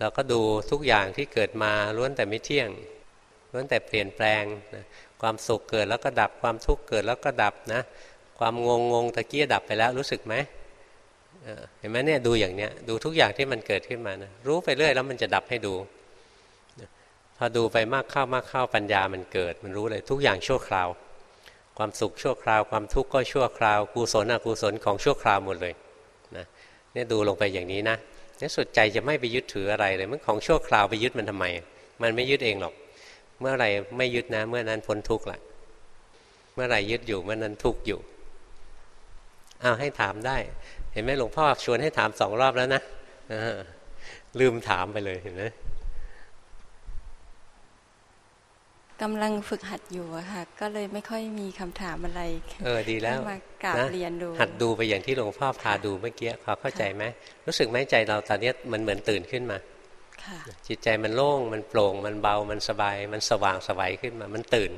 เราก็ดูทุกอย่างที่เกิดมาล้วนแต่ไม่เที่ยงล้วนแต่เปลี่ยนแปลงนะความสุขเกิดแล้วก็ดับความทุกข์เกิดแล้วก็ดับนะ ความงงงงตะกี้ดับไปแล้วรู้สึกไหมเห็นไหมเนี่ยดูอย่างเนี้ยดูทุกอย่างที่มันเกิดขึ้นมานะรู้ไปเรื่อยแล้วมันจะดับให้ดู พอดูไปมากเข้ามากเข้าปัญญามันเกิด มันรู้เลยทุกอย่างชั่วคราว ความสุขชั่วคราว ความทุกข์ก็ชั่วคราวกุศลอกุศลของชั่วคราวหมดเลยนะเนี่ยดูลงไปอย่างนี้นะเนี่ยสุดใจจะไม่ไปยึดถืออะไรเลยมันของชั่วคราวไปยึดมันทำไม มันไม่ยึดเองหรอก เมื่อไรไม่ยึดนะ เมื่อนั้นพ้นทุกข์ละเมื่อไรยึดอยู่เมื่อนั้นทุกข์อยู่เอาให้ถามได้ เห็นไหมหลวงพ่อชวนให้ถามสองรอบแล้วนะลืมถามไปเลยเห็นไหม กำลังฝึกหัดอยู่อะค่ะ ก็เลยไม่ค่อยมีคำถามอะไร เออดีแล้วมากราบเรียนดู หัดดูไปอย่างที่หลวงพ่อพาดูเมื่อกี้พอเข้าใจไหมรู้สึกไหมใจเราตอนนี้มันเหมือนตื่นขึ้นมาจิตใจมันโล่งมันโปร่งมันเบามันสบาย มันสว่างสวัยขึ้นมามันตื่น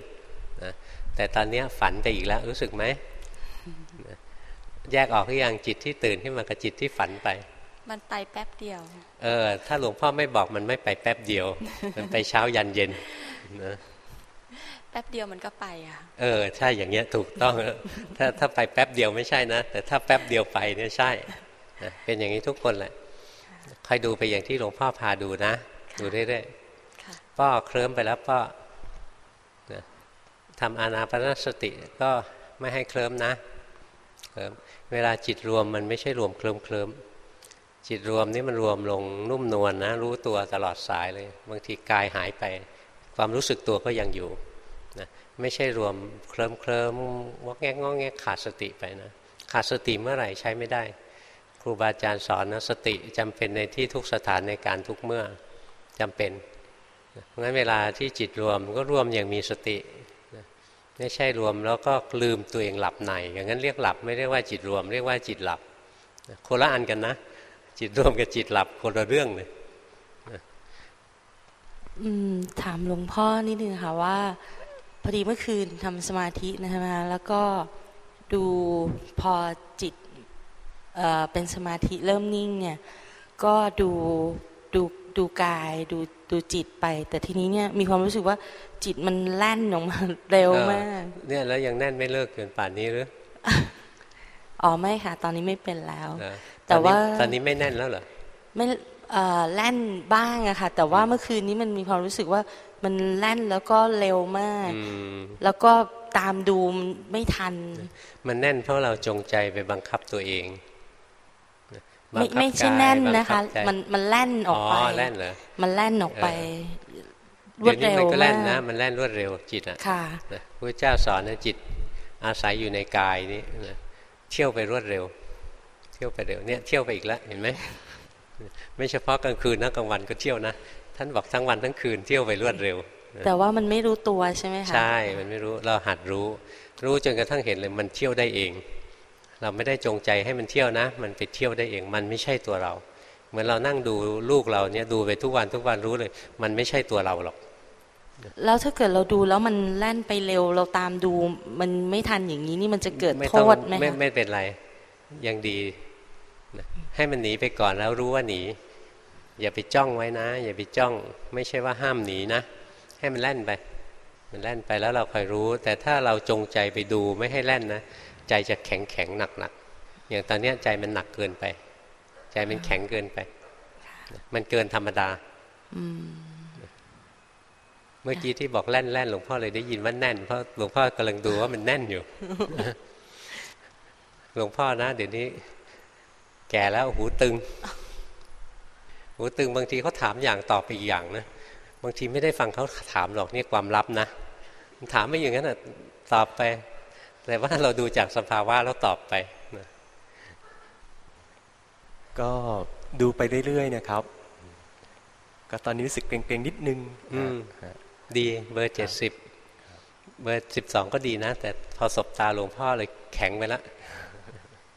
นะแต่ตอนนี้ฝันไปอีกแล้วรู้สึกไหมแยกออกหรือยังจิตที่ตื่นขึ้นมากับจิตที่ฝันไป มันไปแป๊บเดียว เออ ถ้าหลวงพ่อไม่บอกมันไม่ไปแป๊บเดียว มันไปเช้ายันเย็นนะแป๊บเดียวมันก็ไปอะ เออใช่อย่างเงี้ยถูกต้อง ถ้าถ้าไปแป๊บเดียวไม่ใช่นะ แต่ถ้าแป๊บเดียวไปเนี่ยใช่ เป็นอย่างนี้ทุกคนแหละคอยดูไปอย่างที่หลวงพ่อพาดูนะ ดูเรื่อยๆป้อเคลิ้มไปแล้วป้อทำอานาปนสติก็ไม่ให้เคลิ้มนะเคลิ้มเวลาจิตรวมมันไม่ใช่รวมเคลิ้มเคลิ้มจิตรวมนี่มันรวมลงนุ่มนวลนนะ รู้ตัวตลอดสายเลย บางทีกายหายไป ความรู้สึกตัวก็ยังอยู่ ไม่ใช่รวมเคลิมเคลิมวอกแงกงอแงขาดสติไปนะขาดสติเมื่อไหร่ใช้ไม่ได้ ครูบาอาจารย์สอนนะสติจำเป็นในที่ทุกสถานในการทุกเมื่อจำเป็นเพราะงั้นเวลาที่จิตรวมก็รวมอย่างมีสติไม่ใช่รวมแล้วก็ลืมตัวเองหลับในอย่างนั้นเรียกหลับไม่เรียกว่าจิตรวม เรียกว่าจิตหลับคนละอันกันนะ จิตรวมกับจิตหลับคนละเรื่องเลยถามหลวงพ่อนิดนึงค่ะว่า อดีเมื่อคืนทำสมาธินะคะแล้วก็ดูพอจิตเเป็นสมาธิเริ่มนิ่งเนี่ยก็ดูดูดูกายดูดูจิตไป แต่ทีนี้เนี่ยมีความรู้สึกว่าจิตมันแล่นออกมาเร็วมากเนี่ยแล้วยังแน่นไม่เลิกเกินป่านนี้หรืออ๋อไม่ค่ะ ตอนนี้ไม่เป็นแล้ว แต่ว่าตอนนี้ไม่แน่นแล้วเหรอไม่ แล่นบ้างอะค่ะ แต่ว่าเมื่อคืนนี้มันมีความรู้สึกว่ามันแล่นแล้วก็เร็วมาก แล้วก็ตามดูไม่ทัน มันแน่นเพราะเราจงใจไปบังคับตัวเองไม่ไม่ใช่แน่นนะคะ มันมันแล่นออกไปอ๋อแล่นเหรอมันแล่นออกไปรเดี๋วยดวนี้เร็วมันก็แล่นมานะกมันแล่นรวดเร็วจิตอะค่ะนะพระเจ้าสอนนะจิตอาศัยอยู่ในกายนี้นะเที่ยวไปรวดเร็ว เที่ยวไปเร็วเนี่ยเที่ยวไปอีกแล้วเห็นไหม ไม่เฉพาะกลางคืนนะกลางวันก็เที่ยวนะ ท่านบอกทั้งวันทั้งคืนเที่ยวไปรวดเร็ว แต่ว่ามันไม่รู้ตัวใช่ไหมคะ ใช่ มันไม่รู้ เราหัดรู้ รู้จนกระทั่งเห็นเลยมันเที่ยวได้เอง เราไม่ได้จงใจให้มันเที่ยวนะ มันไปเที่ยวได้เอง มันไม่ใช่ตัวเรา เหมือนเรานั่งดูลูกเราเนี่ยดูไปทุกวันทุกวันรู้เลย มันไม่ใช่ตัวเราหรอก แล้วถ้าเกิดเราดูแล้วมันแล่นไปเร็ว เราตามดู มันไม่ทันอย่างนี้นี่มันจะเกิดไม่โทต้องษไหมไม่คะไม่เป็นไร ยังดีนะ ให้มันหนีไปก่อนแล้วรู้ว่าหนี อย่าไปจ้องไว้นะ อย่าไปจ้อง ไม่ใช่ว่าห้ามหนีนะ ให้มันแล่นไป มันแล่นไปแล้วเราคอยรู้ แต่ถ้าเราจงใจไปดูไม่ให้แล่นนะ ใจจะแข็งแข็งหนักหนักอย่างตอนนี้ใจมันหนักเกินไป ใจมันแข็งเกินไป มันเกินธรรมดาเมื่อกี้ที่บอกแล่นแล่นหลวงพ่อเลยได้ยินว่าแน่นเพราะหลวงพ่อกำลังดูว่ามันแน่นอยู่หลวงพ่อนะ เดี๋ยวนี้ แก่แล้วหูตึง หูตึงบางทีเขาถามอย่างตอบไปอีกอย่างนะบางทีไม่ได้ฟังเขาถามหรอกนี่ความลับนะถามไม่อย่างนั้นอะตอบไป แต่ว่าเราดูจากสภาวะแล้วตอบไปนะก็ดูไปเรื่อยๆนะครับ ก็ตอนนี้รู้สึกเกรงๆนิดนึงอืมฮะดีเบอร์เจ็ดสิบเบอร์สิบสองก็ดีนะ แต่พอสบตาหลวงพ่อเลยแข็งไปแล้ว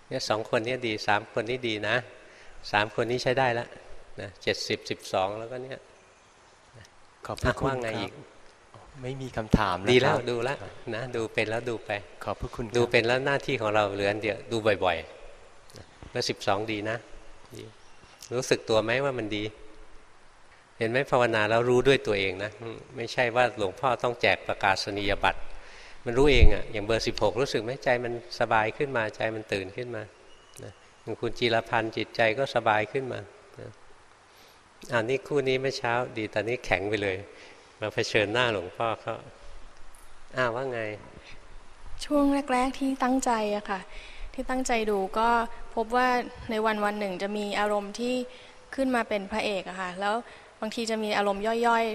เนี่ยสองคนนี้ดีสามคนนี้ดีนะสามคนนี้ใช้ได้แล้วนะเจ็ดสิบสิบสองแล้วก็เนี่ยขอบพระอะคุณว่าไงคอีรักบไม่มีคำถามแล้วดีแล้วครับดูแล้วนะดูเป็นแล้วดูไป ขอบพระคุณครับดูเป็นแล้วหน้าที่ของเราเหลืออันเดียวดูบ่อยๆแล้วสิบสองดีนะดีรู้สึกตัวไหมว่ามันดี เห็นไหมภาวนาแล้วรู้ด้วยตัวเองนะอืมไม่ใช่ว่าหลวงพ่อต้องแจกประกาศนียบัตร มันรู้เองอะอย่างเบอร์สิบหกรู้สึกไหมใจมันสบายขึ้นมาใจมันตื่นขึ้นมาอย่างคุณจีรพันธ์จิตใจก็สบายขึ้นมาอ่านี่คู่นี้เมื่อเช้าดีตอนนี้แข็งไปเลย มาเผชิญหน้าหลวงพ่อเขาอ้าวว่าไง ช่วงแรก ๆที่ตั้งใจอะค่ะ ที่ตั้งใจดูก็พบว่าในวันวันหนึ่งจะมีอารมณ์ที่ขึ้นมาเป็นพระเอกอะค่ะ แล้วบางทีจะมีอารมณ์ย่อย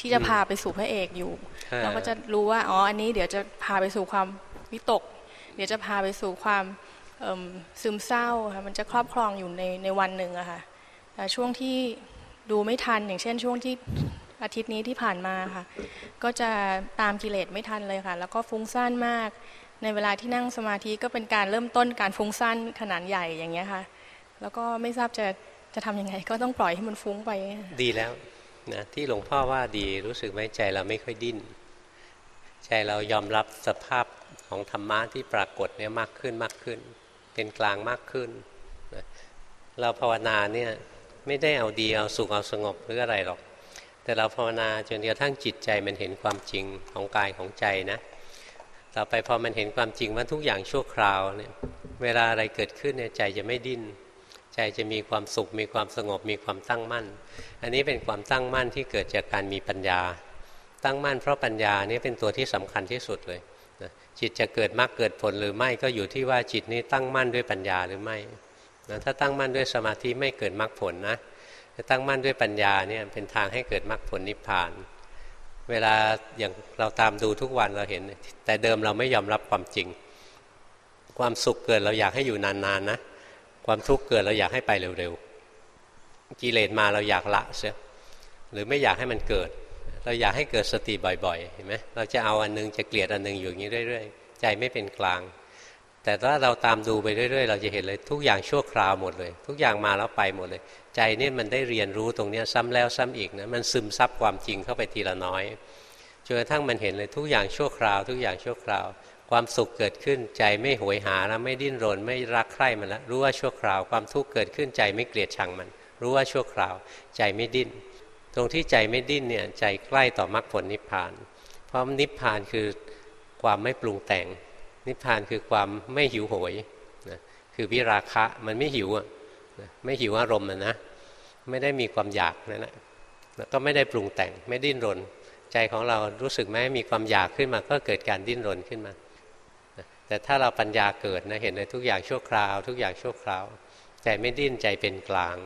ที่จะอืมพาไปสู่พระเอกอยู่อ่าเราก็จะรู้ว่าอ๋ออันนี้เดี๋ยวจะพาไปสู่ความวิตก เดี๋ยวจะพาไปสู่ความเอิ่มซึมเศร้าค่ะมันจะครอบครองอยู่ในในวันหนึ่งอะค่ะแต่ช่วงที่ดูไม่ทันอย่างเช่น ช่วงที่อาทิตย์นี้ที่ผ่านมาค่ะ ก็จะตามกิเลสไม่ทันเลยค่ะ แล้วก็ฟุ้งซ่านมาก ในเวลาที่นั่งสมาธิก็เป็นการเริ่มต้นการฟุ้งซ่านขนาดใหญ่อย่างเงี้ยค่ะ แล้วก็ไม่ทราบจะจะทำยังไง ก็ต้องปล่อยให้มันฟุ้งไป ดีแล้ว นะที่หลวงพ่อว่าดีรู้สึกไหมใจเราไม่ค่อยดิ้น ใจเรายอมรับสภาพของธรรมะที่ปรากฏเนี่ยมากขึ้นมากขึ้น เป็นกลางมากขึ้นนะเราภาวนาเนี่ยไม่ได้เอาดีเอาสุขเอาสงบหรืออะไรหรอก แต่เราภาวนาจนกระทั่งจิตใจมันเห็นความจริงของกายของใจนะต่อไปพอมันเห็นความจริงว่าทุกอย่างชั่วคราวเนี่ยเวลาอะไรเกิดขึ้นเนี่ยใจจะไม่ดิ้น ใจจะมีความสุข มีความสงบมีความตั้งมั่น อันนี้เป็นความตั้งมั่นที่เกิดจากการมีปัญญา ตั้งมั่นเพราะปัญญานี่เป็นตัวที่สำคัญที่สุดเลยนะจิตจะเกิดมรรคเกิดผลหรือไม่ก็อยู่ที่ว่าจิตนี้ตั้งมั่นด้วยปัญญาหรือไม่นะถ้าตั้งมั่นด้วยสมาธิไม่เกิดมรรคผลนะต่ตั้งมั่นด้วยปัญญาเนี่ยเป็นทางให้เกิดมรรคผลนิพพาน เวลาอย่างเราตามดูทุกวันเราเห็น แต่เดิมเราไม่ยอมรับความจริง ความสุขเกิดเราอยากให้อยู่นานๆนะ ความทุกข์เกิดเราอยากให้ไปเร็วๆ กิเลสมาเราอยากละเสียหรือไม่อยากให้มันเกิด เราอยากให้เกิดสติบ่อยๆเห็นไหมเราจะเอาอันนึงจะเกลียดอันนึงอยู่อย่างนี้เรื่อยๆ ใจไม่เป็นกลาง แต่ถ้าเราตามดูไปเรื่อยๆ เราจะเห็นเลยทุกอย่างชั่วคราวหมดเลย ทุกอย่างมาแล้วไปหมดเลย ใจนี่มันได้เรียนรู้ตรงนี้ซ้ำแล้วซ้ำอีกนะมันซึมซับความจริงเข้าไปทีละน้อยจนกระทั่งมันเห็นเลยทุกอย่างชั่วคราว ทุกอย่างชั่วคราว ความสุขเกิดขึ้นใจไม่โหยหาแล้วไม่ดิ้นรน ไม่รักใคร่มันแล้วรู้ว่าชั่วคราวความทุกข์เกิดขึ้นใจไม่เกลียดชังมัน รู้ว่าชั่วคราว ใจไม่ดิ้น ตรงที่ใจไม่ดิ้นเนี่ยใจใกล้ต่อมรรคผลนิพพาน เพราะนิพพานคือความไม่ปรุงแต่ง นิพพานคือความไม่หิวโหยนะคือวิราคะมันไม่หิวอะไม่หิวอารมณ์อะนะไม่ได้มีความอยากนั่นแหละแล้วก็ไม่ได้ปรุงแต่งไม่ดิ้นรน ใจของเรารู้สึกไหมมีความอยากขึ้นมาก็เกิดการดิ้นรนขึ้นมา แต่ถ้าเราปัญญาเกิดนะเห็นในทุกอย่างชั่วคราว ทุกอย่างชั่วคราวใจไม่ดิ้นใจเป็นกลาง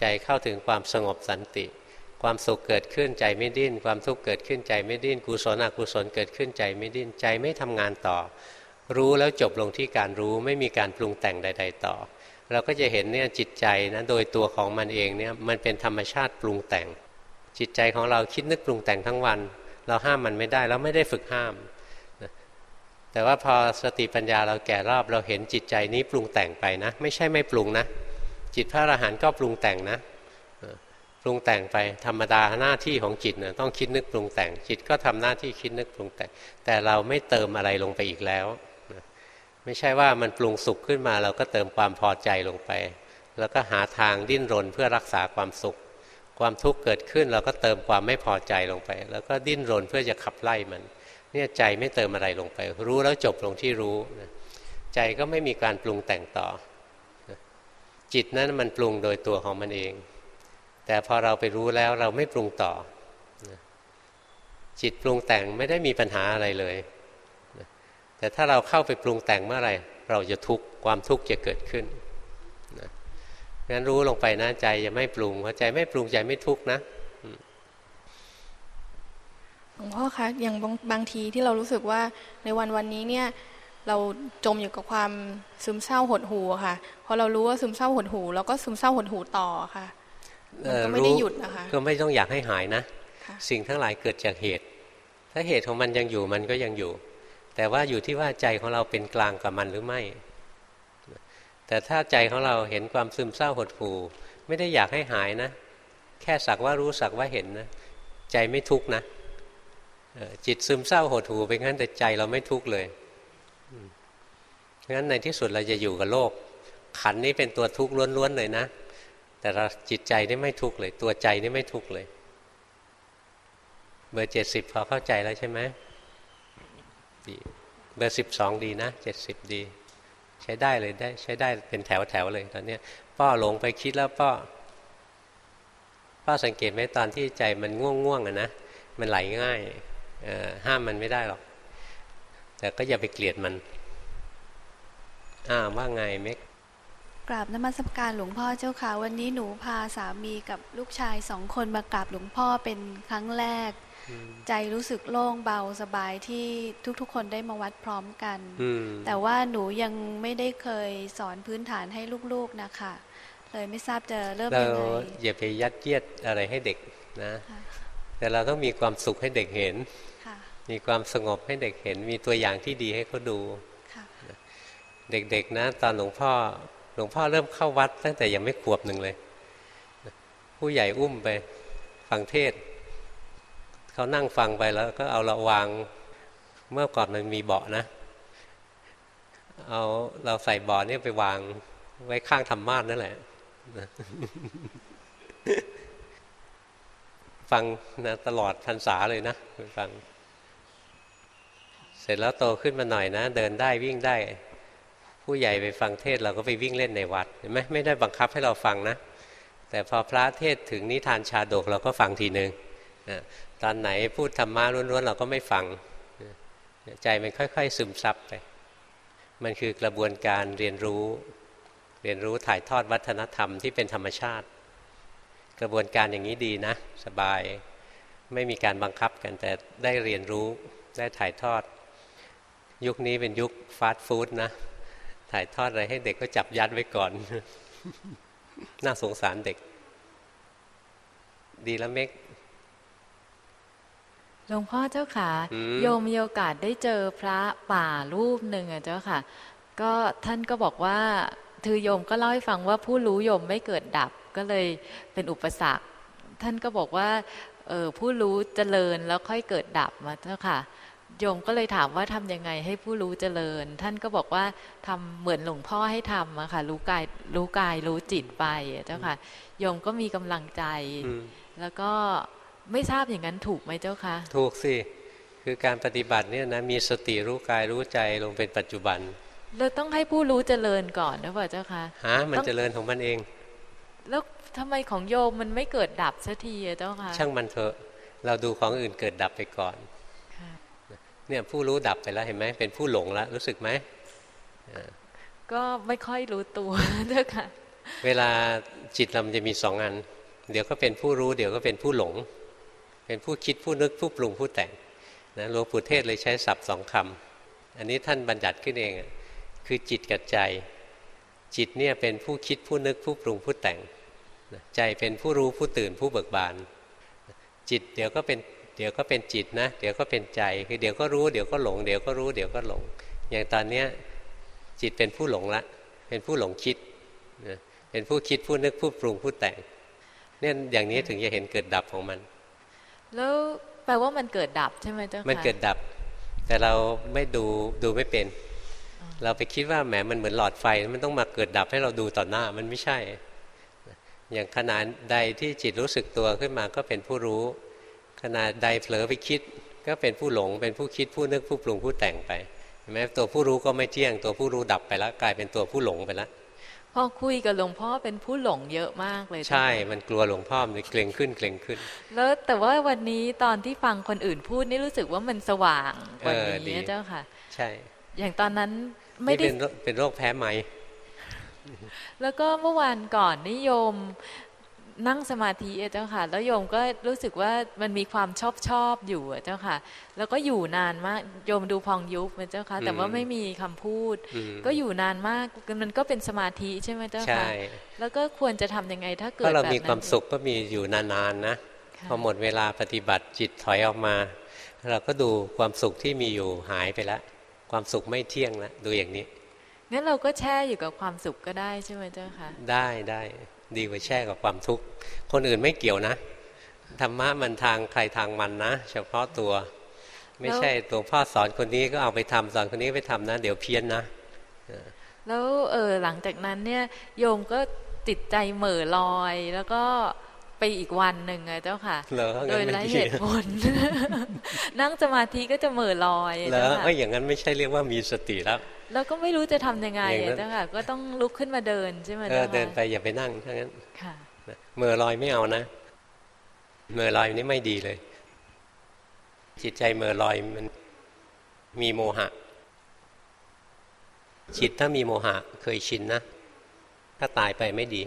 ใจเข้าถึงความสงบสันติ ความสุขเกิดขึ้นใจไม่ดิ้น ความทุกข์เกิดขึ้นใจไม่ดิ้นกุศลอกุศลเกิดขึ้นใจไม่ดิ้นใจไม่ทำงานต่อ รู้แล้วจบลงที่การรู้ไม่มีการปรุงแต่งใด ๆ ต่อ เราก็จะเห็นเนี่ยจิตใจนะโดยตัวของมันเองเนี่ยมันเป็นธรรมชาติปรุงแต่ง จิตใจของเราคิดนึกปรุงแต่งทั้งวัน เราห้ามมันไม่ได้เราไม่ได้ฝึกห้าม แต่ว่าพอสติปัญญาเราแก่รอบเราเห็นจิตใจนี้ปรุงแต่งไปนะ ไม่ใช่ไม่ปรุงนะ จิตพระอรหันต์ก็ปรุงแต่งนะปรุงแต่งไปธรรมดาหน้าที่ของจิตนะต้องคิดนึกปรุงแต่ง จิตก็ทำหน้าที่คิดนึกปรุงแต่ง แต่เราไม่เติมอะไรลงไปอีกแล้วไม่ใช่ว่ามันปรุงสุขขึ้นมาเราก็เติมความพอใจลงไป แล้วก็หาทางดิ้นรนเพื่อรักษาความสุข ความทุกข์เกิดขึ้นเราก็เติมความไม่พอใจลงไป แล้วก็ดิ้นรนเพื่อจะขับไล่มัน เนี่ยใจไม่เติมอะไรลงไป รู้แล้วจบลงที่รู้นะใจก็ไม่มีการปรุงแต่งต่อนะจิตนั้นมันปรุงโดยตัวของมันเอง แต่พอเราไปรู้แล้วเราไม่ปรุงต่อนะจิตปรุงแต่งไม่ได้มีปัญหาอะไรเลยนะแต่ถ้าเราเข้าไปปรุงแต่งเมื่อไหร่เราจะทุกข์ความทุกข์จะเกิดขึ้นงั้นรู้ลงไปนะใจจะไม่ปรุงพอใจไม่ปรุงใจไม่ทุกข์นะ หลวงพ่อคะอย่างบางบางทีที่เรารู้สึกว่าในวันวันนี้เนี่ยเราจมอยู่กับความซึมเศร้าหดหูค่ะพอเรารู้ว่าซึมเศร้าหดหูเราก็ซึมเศร้าหดหูต่อค่ะมันก็ไม่ได้หยุดนะคะก็ไม่ต้องอยากให้หายนะ สิ่งทั้งหลายเกิดจากเหตุ ถ้าเหตุของมันยังอยู่มันก็ยังอยู่ แต่ว่าอยู่ที่ว่าใจของเราเป็นกลางกับมันหรือไม่ แต่ถ้าใจของเราเห็นความซึมเศร้าหดหู่ไม่ได้อยากให้หายนะ แค่สักว่ารู้สักว่าเห็นนะ ใจไม่ทุกข์นะ จิตซึมเศร้าหดหูไปงั้นแต่ใจเราไม่ทุกข์เลยงั้นในที่สุดเราจะอยู่กับโลก ขันนี้เป็นตัวทุกข์ล้วนๆเลยนะ แต่เราจิตใจนี่ไม่ทุกข์เลย ตัวใจนี่ไม่ทุกข์เลย เบอร์เจ็ดสิบพอเข้าใจแล้วใช่ไหมเบอร์สิบสองดีนะเจ็ดสิบดี ใช้ได้เลยได้ใช้ได้เป็นแถวแถวเลยตอนนี้ป้อหลงไปคิดแล้วป้อป้าสังเกตไหมตอนที่ใจมันง่วงง่วงอะนะมันไหลง่าย ห้ามมันไม่ได้หรอก แต่ก็อย่าไปเกลียดมันอ้าว่าไงเม็กกราบนมัสการหลวงพ่อเจ้าค่ะ วันนี้หนูพาสามีกับลูกชายสองคนมากราบหลวงพ่อเป็นครั้งแรก ใจรู้สึกโล่งเบาสบายที่ทุกๆ คนได้มาวัดพร้อมกัน แต่ว่าหนูยังไม่ได้เคยสอนพื้นฐานให้ลูกๆนะคะเลยไม่ทราบจะเริ่มยังไงเราอย่าไปยัดเยียดอะไรให้เด็กนะ แต่เราต้องมีความสุขให้เด็กเห็น มีความสงบให้เด็กเห็น มีตัวอย่างที่ดีให้เขาดูเด็กๆนะตอนหลวงพ่อหลวงพ่อเริ่มเข้าวัด ตั้งแต่ยังไม่ขวบหนึ่งเลย ผู้ใหญ่อุ้มไปฟังเทศเขานั่งฟังไปแล้วก็เอาเราวางเมื่อก่อนมันมีเบาะนะ เอาเราใส่เบาะนี่ไปวางไว้ข้างธรรมาสนั่นแหละ ฟังนะตลอดพรรษาเลยนะไปฟังเสร็จแล้วโตขึ้นมาหน่อยนะ เดินได้วิ่งได้ ผู้ใหญ่ไปฟังเทศเราก็ไปวิ่งเล่นในวัดเห็นไหมไม่ได้บังคับให้เราฟังนะ แต่พอพระเทศถึงนิทานชาดกเราก็ฟังทีหนึ่งตอนไหนพูดธรรมะล้วนๆเราก็ไม่ฟังใจมันค่อยๆ ซึมซับไป มันคือกระบวนการเรียนรู้ เรียนรู้ถ่ายทอดวัฒนธรรมที่เป็นธรรมชาติ กระบวนการอย่างนี้ดีนะ สบายไม่มีการบังคับกันแต่ได้เรียนรู้ได้ถ่ายทอด ยุคนี้เป็นยุคฟาสต์ฟู้ดนะ ถ่ายทอดอะไรให้เด็กก็จับยัดไว้ก่อน น่าสงสารเด็ก ดีแล้วเมกหลวงพ่อเจ้าค่ะ โยมมีโอกาสได้เจอพระป่ารูปหนึ่งอะเจ้าค่ะ ก็ท่านก็บอกว่าถือโยมก็เล่าให้ฟังว่าผู้รู้โยมไม่เกิดดับก็เลยเป็นอุปสรรค ท่านก็บอกว่าเออผู้รู้เจริญแล้วค่อยเกิดดับมาเจ้าค่ะ โยมก็เลยถามว่าทํำยังไงให้ผู้รู้เจริญ ท่านก็บอกว่าทำเหมือนหลวงพ่อให้ทำอะค่ะ รู้กายรู้กายรู้จิตไปเจ้าค่ะโยมก็มีกำลังใจ แล้วก็ไม่ทราบอย่างนั้นถูกไหมเจ้าคะถูกสิคือการปฏิบัติเนี่ยนะมีสติรู้กายรู้ใจลงเป็นปัจจุบันเราต้องให้ผู้รู้เจริญก่อนนะพ่อเจ้าคะฮะมันเจริญของมันเอง แล้วทำไมของโยมมันไม่เกิดดับสักทีเจ้าคะช่างมันเถอะ เราดูของอื่นเกิดดับไปก่อน เนี่ยผู้รู้ดับไปแล้วเห็นไหมเป็นผู้หลงแล้วรู้สึกไหมก็ไม่ค่อยรู้ตัวเจ้าค่ะ เวลาจิตเราจะมีสองอัน เดี๋ยวก็เป็นผู้รู้ เดี๋ยวก็เป็นผู้หลง เป็นผู้คิดผู้นึกผู้ปรุงผู้แต่งนะหลวงปู่เทศเลยใช้ศัพท์สองคำอันนี้ท่านบัญญัติขึ้นเองคือจิตกับใจ จิตเนี่ยเป็นผู้คิดผู้นึกผู้ปรุงผู้แต่ง ใจเป็นผู้รู้ผู้ตื่นผู้เบิกบาน จิตเดี๋ยวก็เป็น เดี๋ยวก็เป็นจิตนะ เดี๋ยวก็เป็นใจ คือเดี๋ยวก็รู้ เดี๋ยวก็หลง เดี๋ยวก็รู้ เดี๋ยวก็หลง อย่างตอนเนี้ยจิตเป็นผู้หลงละ เป็นผู้หลงคิด เป็นผู้คิดผู้นึกผู้ปรุงผู้แต่ง เนี่ยอย่างนี้ถึงจะเห็นเกิดดับของมัน แล้วแปลว่ามันเกิดดับใช่ไหมเจ้าค่ะ มันเกิดดับ แต่เราไม่ดูดูไม่เป็น เราไปคิดว่าแหมมันเหมือนหลอดไฟ มันต้องมาเกิดดับให้เราดูต่อหน้า มันไม่ใช่ อย่างขนาดใดที่จิตรู้สึกตัวขึ้นมาก็เป็นผู้รู้ ขนาดใดเผลอไปคิด ก็เป็นผู้หลง เป็นผู้คิดผู้นึกผู้ปรุงผู้แต่งไปเห็นไหมตัวผู้รู้ก็ไม่เที่ยง ตัวผู้รู้ดับไปแล้วกลายเป็นตัวผู้หลงไปแล้วพอคุยกับหลวงพ่อเป็นผู้หลงเยอะมากเลย ใช่ มันกลัวหลวงพ่อมันเกรงขึ้นเกรงขึ้น แล้วแต่ว่าวันนี้ตอนที่ฟังคนอื่นพูดนี่รู้สึกว่ามันสว่างกว่านี้เจ้าค่ะ ใช่ อย่างตอนนั้นไม่ได้เป็นโรคแพ้ไหม แล้วก็เมื่อวานก่อนนิยม นั่งสมาธิเจ้าค่ะ แล้วโยมก็รู้สึกว่ามันมีความชอบชอบอยู่เจ้าค่ะ แล้วก็อยู่นานมากโยมดูพองยุบเจ้าค่ะ แต่ว่าไม่มีคำพูด ก็อยู่นานมากมันก็เป็นสมาธิใช่ไหมเจ้าค่ะแล้วก็ควรจะทํำยังไงถ้าเกิดแบบนั้นเรามีความสุขก็มีอยู่นานๆนะพอหมดเวลาปฏิบัติจิตถอยออกมา เราก็ดูความสุขที่มีอยู่หายไปแล้วความสุขไม่เที่ยงแล้วดูอย่างนี้งั้นเราก็แช่อยู่กับความสุขก็ได้ใช่ไหมเจ้าค่ะได้ได้ ดีกว่าแช่กับความทุกข์ คนอื่นไม่เกี่ยวนะ ธรรมะมันทางใครทางมันนะ เฉพาะตัว ไม่ใช่ตัวพ่อสอนคนนี้ก็เอาไปทำสอนคนนี้ไปทำนะ เดี๋ยวเพี้ยนนะ แล้วเออหลังจากนั้นเนี่ยโยมก็ติดใจเหม่อลอยแล้วก็ไปอีกวันหนึ่งไงเจ้าค่ะ โดยไร้เหตุผล นั่งสมาธิก็จะเหม่อลอยแล้วเอออย่างนั้นไม่ใช่เรียกว่ามีสติแล้วแล้วก็ไม่รู้จะทํำยังไงเจ้าค่ะก็ต้องลุกขึ้นมาเดินใช่ไหมเจ้าค่ะเดินไปอย่าไปนั่งทั้งนั้นค่ะเมื่อลอยไม่เอานะ เมื่อลอยนี่ไม่ดีเลย จิตใจเมื่อลอยมันมีโมหะ จิตถ้ามีโมหะเคยชินนะถ้าตายไปไม่ดี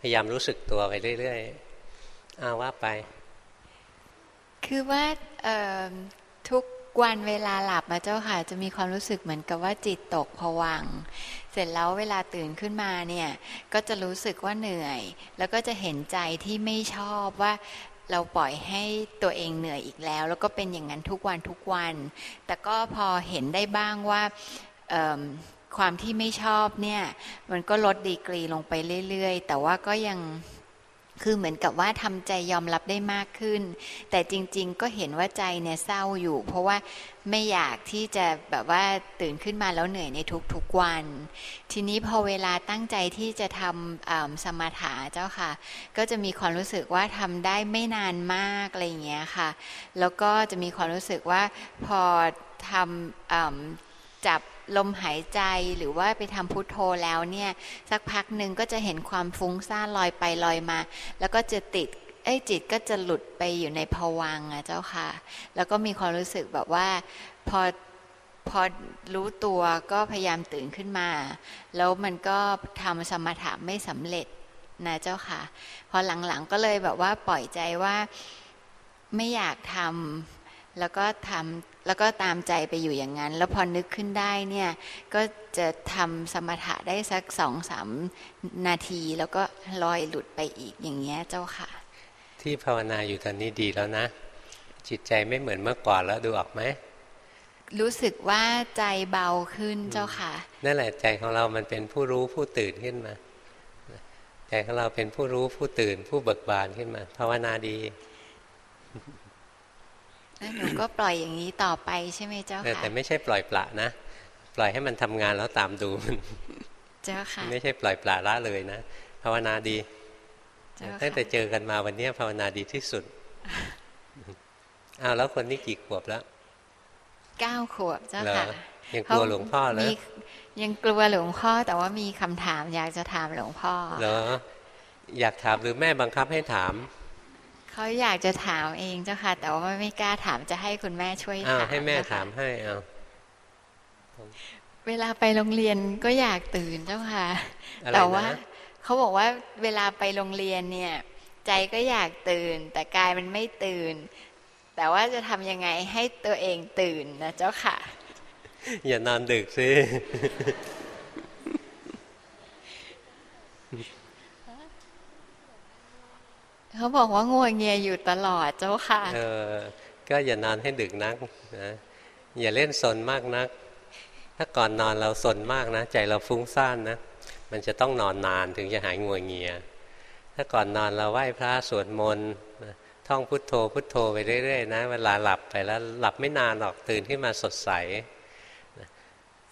พยายามรู้สึกตัวไปเรื่อยๆอาว่าไป คือว่าทุกวันเวลาหลับมาเจ้าค่ะจะมีความรู้สึกเหมือนกับว่าจิตตกผวัง เสร็จแล้วเวลาตื่นขึ้นมาเนี่ย ก็จะรู้สึกว่าเหนื่อย แล้วก็จะเห็นใจที่ไม่ชอบว่าเราปล่อยให้ตัวเองเหนื่อยอีกแล้ว แล้วก็เป็นอย่างนั้นทุกวันทุกวัน แต่ก็พอเห็นได้บ้างว่าความที่ไม่ชอบเนี่ย มันก็ลดดีกรีลงไปเรื่อย ๆ แต่ว่าก็ยัง คือเหมือนกับว่าทำใจยอมรับได้มากขึ้น แต่จริง ๆ ก็เห็นว่าใจเนี่ยเศร้าอยู่ เพราะว่าไม่อยากที่จะแบบว่าตื่นขึ้นมาแล้วเหนื่อยในทุกๆวัน ทีนี้พอเวลาตั้งใจที่จะทำสมาถะเจ้าค่ะ ก็จะมีความรู้สึกว่าทำได้ไม่นานมากอะไรอย่างเงี้ยค่ะ แล้วก็จะมีความรู้สึกว่าพอทำจับ ลมหายใจหรือว่าไปทำพุทโธแล้วเนี่ย สักพักหนึ่งก็จะเห็นความฟุ้งซ่านลอยไปลอยมา แล้วก็จะติดไอ้จิตก็จะหลุดไปอยู่ในภวังอะเจ้าค่ะ แล้วก็มีความรู้สึกแบบว่าพอพอรู้ตัวก็พยายามตื่นขึ้นมา แล้วมันก็ทำสมถะไม่สำเร็จนะเจ้าค่ะ พอหลังๆก็เลยแบบว่าปล่อยใจว่าไม่อยากทำ แล้วก็ทำแล้วก็ตามใจไปอยู่อย่างนั้น แล้วพอนึกขึ้นได้เนี่ย ก็จะทำสมถะได้สักสองสามนาที แล้วก็ลอยหลุดไปอีกอย่างเงี้ยเจ้าค่ะ ที่ภาวนาอยู่ตอนนี้ดีแล้วนะ จิตใจไม่เหมือนเมื่อก่อนแล้วดูออกไหมรู้สึกว่าใจเบาขึ้นเจ้าค่ะ นั่นแหละใจของเรามันเป็นผู้รู้ผู้ตื่นขึ้นมา ใจของเราเป็นผู้รู้ผู้ตื่นผู้เบิกบานขึ้นมา ภาวนาดี แล้วหนูก็ปล่อยอย่างนี้ต่อไปใช่ไหมเจ้าค่ะแต่ไม่ใช่ปล่อยปละนะ ปล่อยให้มันทำงานแล้วตามดูมันเจ้าค่ะไม่ใช่ปล่อยปละละเลยนะ ภาวนาดีตั้งแต่เจอกันมาวันนี้ภาวนาดีที่สุดอ้าวแล้วคนนี้กี่ขวบแล้วเก้าขวบเจ้าค่ะยังกลัวหลวงพ่อเลยยังกลัวหลวงพ่อแต่ว่ามีคำถามอยากจะถามหลวงพ่อเหรออยากถามหรือแม่บังคับให้ถาม เขาอยากจะถามเองเจ้าค่ะ แต่ว่าไม่กล้าถามจะให้คุณแม่ช่วยถามให้แม่ถามให้เอาเวลาไปโรงเรียนก็อยากตื่นเจ้าค่ะ แต่ว่าเขาบอกว่าเวลาไปโรงเรียนเนี่ย ใจก็อยากตื่น แต่กายมันไม่ตื่น แต่ว่าจะทำยังไงให้ตัวเองตื่นนะเจ้าค่ะ อย่านอนดึกสิ เขาบอกว่างัวเงียอยู่ตลอดเจ้าค่ะ เออ ก็อย่านอนให้ดึกนักนะอย่าเล่นสนมากนัก ถ้าก่อนนอนเราสนมากนะ ใจเราฟุ้งซ่านนะ มันจะต้องนอนนานถึงจะหายงัวเงีย ถ้าก่อนนอนเราไหว้พระสวดมนต์ท่องพุทโธพุทโธไปเรื่อยๆนะ เวลาหลับไปแล้วหลับไม่นานหรอกตื่นขึ้นมาสดใส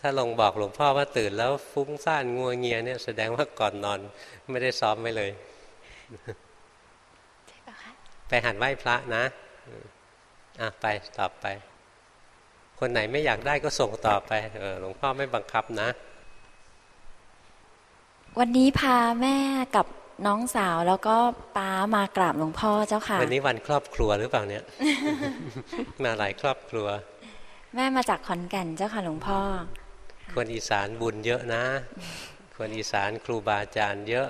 ถ้าลงบอกหลวงพ่อว่าตื่นแล้วฟุ้งซ่านงัวเงียเนี่ยแสดงว่าก่อนนอนไม่ได้ซ้อมไว้เลย ไปหัดไหว้พระนะอะไปต่อไป คนไหนไม่อยากได้ก็ส่งต่อไปเออหลวงพ่อไม่บังคับนะ วันนี้พาแม่กับน้องสาวแล้วก็ป้ามากราบหลวงพ่อเจ้าค่ะ วันนี้วันครอบครัวหรือเปล่าเนี่ย มาหลายครอบครัว แม่มาจากขอนแก่นเจ้าค่ะหลวงพ่อ คนอีสานบุญเยอะนะ คนอีสานครูบาอาจารย์เยอะ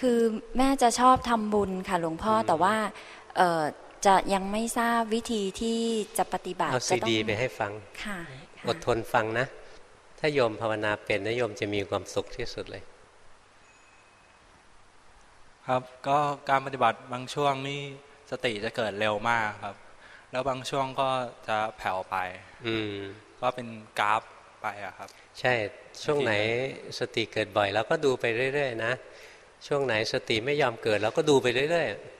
คือแม่จะชอบทำบุญค่ะหลวงพ่อแต่ว่า จะยังไม่ทราบวิธีที่จะปฏิบัติเอาซีดีไปให้ฟังค่ะอดทนฟังนะ ถ้าโยมภาวนาเป็นนะโยมจะมีความสุขที่สุดเลย ครับก็การปฏิบัติบางช่วงนี่สติจะเกิดเร็วมากครับ แล้วบางช่วงก็จะแผ่วไป อืมก็เป็นกราฟไปอะครับ ใช่ช่วงไหนสติเกิดบ่อยแล้วก็ดูไปเรื่อย ๆ นะ ช่วงไหนสติไม่ยอมเกิดแล้วก็ดูไปเรื่อย ๆ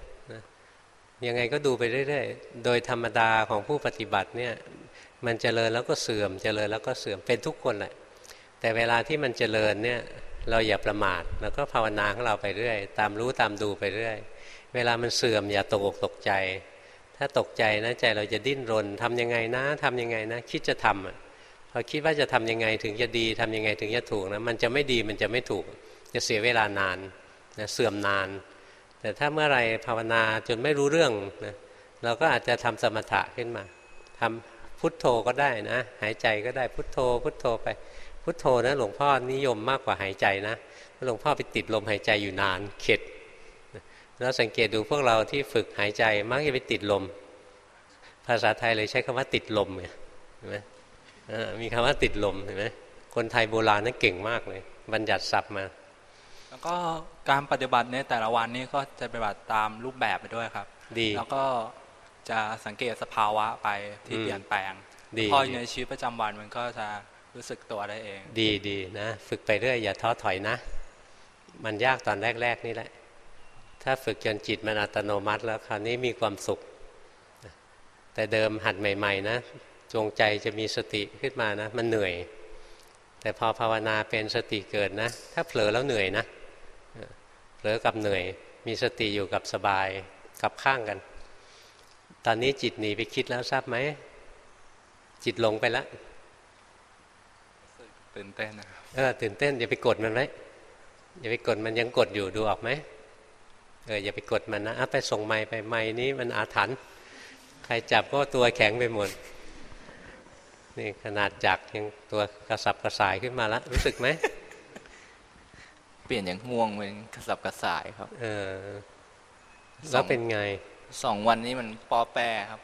ยังไงก็ดูไปเรื่อยๆ โดยธรรมดาของผู้ปฏิบัติเนี่ยมันเจริญแล้วก็เสื่อม เจริญแล้วก็เสื่อมเป็นทุกคนแหละแต่เวลาที่มันเจริญเนี่ยเราอย่าประมาทแล้วก็ภาวนาของเราไปเรื่อย ตามรู้ตามดูไปเรื่อย เวลามันเสื่อมอย่าตกอกตกใจ ถ้าตกใจนะใจเราจะดิ้นรนทำยังไงนะทำยังไงนะ คิดจะทำอะพอคิดว่าจะทำยังไงถึงจะดีทำยังไงถึงจะถูกนะมันจะไม่ดีมันจะไม่ถูก จะเสียเวลานานนะเสื่อมนาน แต่ถ้าเมื่อไรภาวนาจนไม่รู้เรื่องนะเราก็อาจจะทำสมถะขึ้นมาทำพุทโธก็ได้นะ หายใจก็ได้พุทโธ พุทโธไป พุทโธนะหลวงพ่อนิยมมากกว่าหายใจนะหลวงพ่อไปติดลมหายใจอยู่นานเข็ดแล้วสังเกตดูพวกเราที่ฝึกหายใจมักจะไปติดลม ภาษาไทยเลยใช้คำว่าติดลมเห็นไหมมีคำว่าติดลมเห็นไหมคนไทยโบราณนั้นเก่งมากเลย บัญญัติศัพท์มา แล้วก็ การปฏิบัติในแต่ละวันนี้ก็จะปฏิบัติตามรูปแบบไปด้วยครับ ดี แล้วก็จะสังเกตสภาวะไปที่เปลี่ยนแปลงดีพอในชีวิตประจำวันมันก็จะรู้สึกตัวได้เอง ดีดีนะ ฝึกไปเรื่อยอย่าท้อถอยนะ มันยากตอนแรก ๆ นี่แหละ ถ้าฝึกจนจิตมันอัตโนมัติแล้วคราวนี้มีความสุข แต่เดิมหัดใหม่ ๆ นะ จงใจจะมีสติขึ้นมานะ มันเหนื่อย แต่พอภาวนาเป็นสติเกิดนะ ถ้าเผลอแล้วเหนื่อยนะ เผลอกับเหนื่อย มีสติอยู่กับสบายกับข้างกัน ตอนนี้จิตหนีไปคิดแล้วทราบไหม จิตลงไปแล้วตื่นเต้นนะครับเออตื่นเต้นอย่าไปกดมันไว้อย่าไปกดมันยังกดอยู่ดูออกไหมเอออย่าไปกดมันนะไปส่งไม้ไปไม้นี้มันอาถรรพ์ใครจับก็ตัวแข็งไปหมดนี่ขนาดจักยังตัวกระสับกระส่ายขึ้นมาแล้วรู้สึกไหม ปลี่ยนอย่างง่วงเป็นกระสับกระส่ายครับ เออแล้วเป็นไงสองวันนี้มันป้อแปรครับ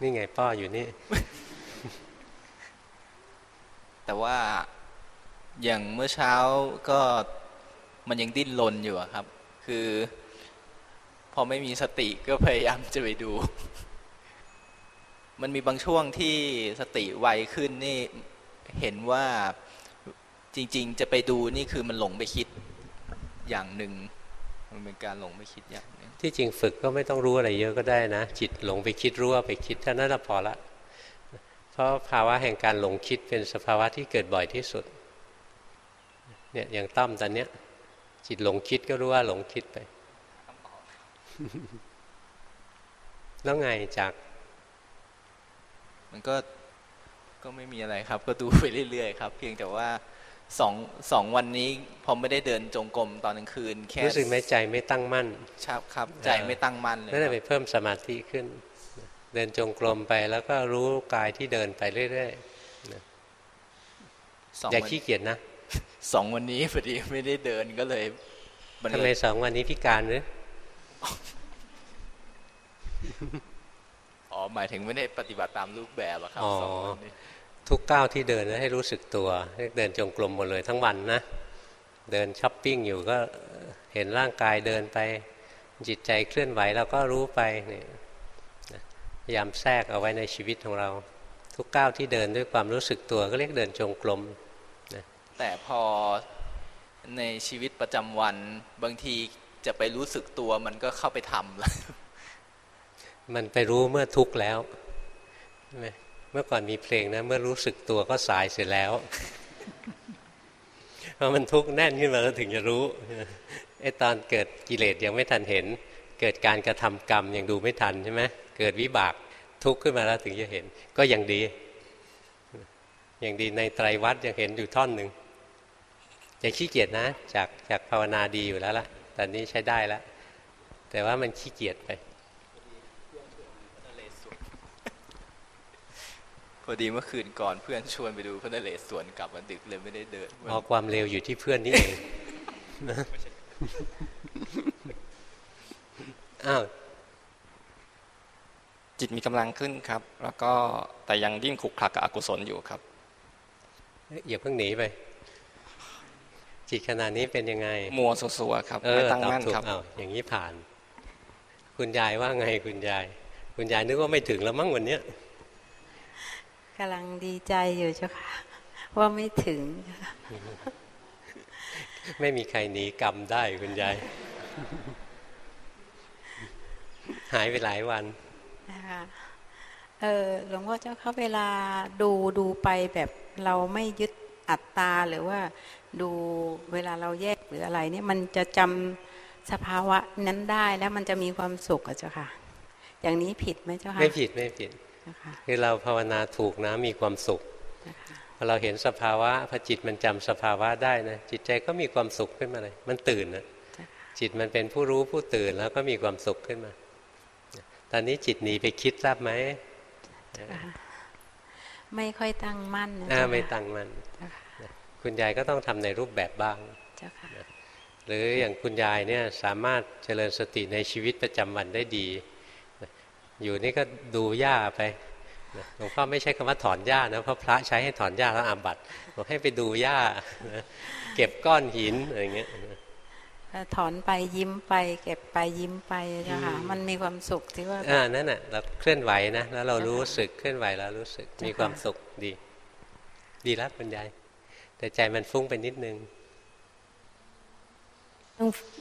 นี่ไงป้ออยู่นี่ แต่ว่าอย่างเมื่อเช้าก็มันยังดิ้นรนอยู่ครับ คือ พอไม่มีสติก็พยายามจะไปดู มันมีบางช่วงที่สติไวขึ้นนี่เห็นว่า จริง ๆ จะไปดูนี่คือมันหลงไปคิดอย่างหนึ่งมันเป็นการหลงไปคิดอย่างนึงที่จริงฝึกก็ไม่ต้องรู้อะไรเยอะก็ได้นะ จิตหลงไปคิดรู้ว่าไปคิดเท่านั้นพอละ เพราะภาวะแห่งการหลงคิดเป็นสภาวะที่เกิดบ่อยที่สุดเนี่ยอย่างตั้มตอนเนี้ย จิตหลงคิดก็รู้ว่าหลงคิดไป แล้วไงจาก มันก็ก็ไม่มีอะไรครับ ก็ดูไปเรื่อยๆครับ เพียงแต่ว่า สองสองวันนี้พอไม่ได้เดินจงกรมตอนกลางคืน แค่รู้สึกไหมใจไม่ตั้งมั่นครับครับ ใจไม่ตั้งมั่นเลยนั่นไปเพิ่มสมาธิขึ้น เดินจงกรมไปแล้วก็รู้กายที่เดินไปเรื่อยๆอย่าขี้เกียจนะสองวันนี้พอดีไม่ได้เดินก็เลยทำไมสองวันนี้พิการหรืออ๋อหมายถึงไม่ได้ปฏิบัติตามรูปแบบอะครับสองวันนี้ ทุกก้าวที่เดินให้รู้สึกตัวเดินจงกรมหมดเลยทั้งวันนะเดินช้อปปิ้งอยู่ก็เห็นร่างกายเดินไปจิตใจเคลื่อนไหวเราก็รู้ไปเนี่ยพยายามแทรกเอาไว้ในชีวิตของเรา ทุกก้าวที่เดินด้วยความรู้สึกตัวก็เรียกเดินจงกรมนะแต่พอในชีวิตประจำวันบางทีจะไปรู้สึกตัวมันก็เข้าไปทำแล้วมันไปรู้เมื่อทุกข์แล้วใช่ไหม เมื่อก่อนมีเพลงนะ เมื่อรู้สึกตัวก็สายเสร็จแล้วเพราะมันทุกข์แน่นขึ้นมาแล้วถึงจะรู้ไอ้ตอนเกิดกิเลสยังไม่ทันเห็น เกิดการกระทำกรรมยังดูไม่ทันใช่ไหมเกิดวิบากทุกข์ขึ้นมาแล้วถึงจะเห็น ก็ยังดี อย่างดีในไตรวัดยังเห็นอยู่ท่อนหนึ่งอย่าขี้เกียจนะ จากจากภาวนาดีอยู่แล้วล่ะตอนนี้ใช้ได้แล้วแต่ว่ามันขี้เกียจไป อดีเมื่อคืนก่อนเพื่อนชวนไปดูพระนเรศวรกลับมาดึกเลยไม่ได้เดินออความเร็วอยู่ที่เพื่อนนี่เองอ้าวจิตมีกำลังขึ้นครับ แล้วก็แต่ยังดิ้นขุกคลักกับอกุศลอยู่ครับอย่าเพิ่งหนีไป จิตขนาดนี้เป็นยังไง มัวสัวครับไม่ตั้งมั่นครับอ้าวอย่างนี้ผ่าน คุณยายว่าไงคุณยาย คุณยายนึกว่าไม่ถึงแล้วมั้งวันเนี้ย กำลังดีใจอยู่เจ้าค่ะ ว่าไม่ถึง ไม่มีใครหนีกรรมได้คุณยาย หายไปหลายวันนะคะเออหลวงพ่อเจ้าเขาเวลาดูดูไปแบบเราไม่ยึดอัตตาหรือว่าดูเวลาเราแยกหรืออะไรเนี่ยมันจะจำสภาวะนั้นได้แล้วมันจะมีความสุขอะเจ้าค่ะ อย่างนี้ผิดไหมเจ้าค่ะ ไม่ผิดไม่ผิด คือเราภาวนาถูกนะมีความสุขพอเราเห็นสภาวะพอจิตมันจำสภาวะได้นะจิตใจก็มีความสุขขึ้นมาเลย มันตื่นนะจิตมันเป็นผู้รู้ผู้ตื่นแล้วก็มีความสุขขึ้นมา ตอนนี้จิตหนีไปคิดรับไหมไม่ค่อยตั้งมั่นนะไม่ตั้งมั่นคุณยายก็ต้องทำในรูปแบบบ้างหรืออย่างคุณยายเนี่ยสามารถเจริญสติในชีวิตประจำวันได้ดี อยู่นี่ก็ดูหญ้าไปหลวงพ่อไม่ใช่คำว่าถอนหญ้านะเพราะพระใช้ให้ถอนหญ้าแล้วอาบัตบอกให้ไปดูหญ้าเก็บก้อนหินอะไรเงี้ยถอนไปยิ้มไป เก็บไปยิ้มไปนะคะมันมีความสุขที่ว่าอ่านั่นแหะเราเคลื่อนไหวนะแล้วเรารู้สึกเคลื่อนไหวแล้วรู้สึกมีความสุขดี ดีแล้วคุณยายแต่ใจมันฟุ้งไปนิดนึง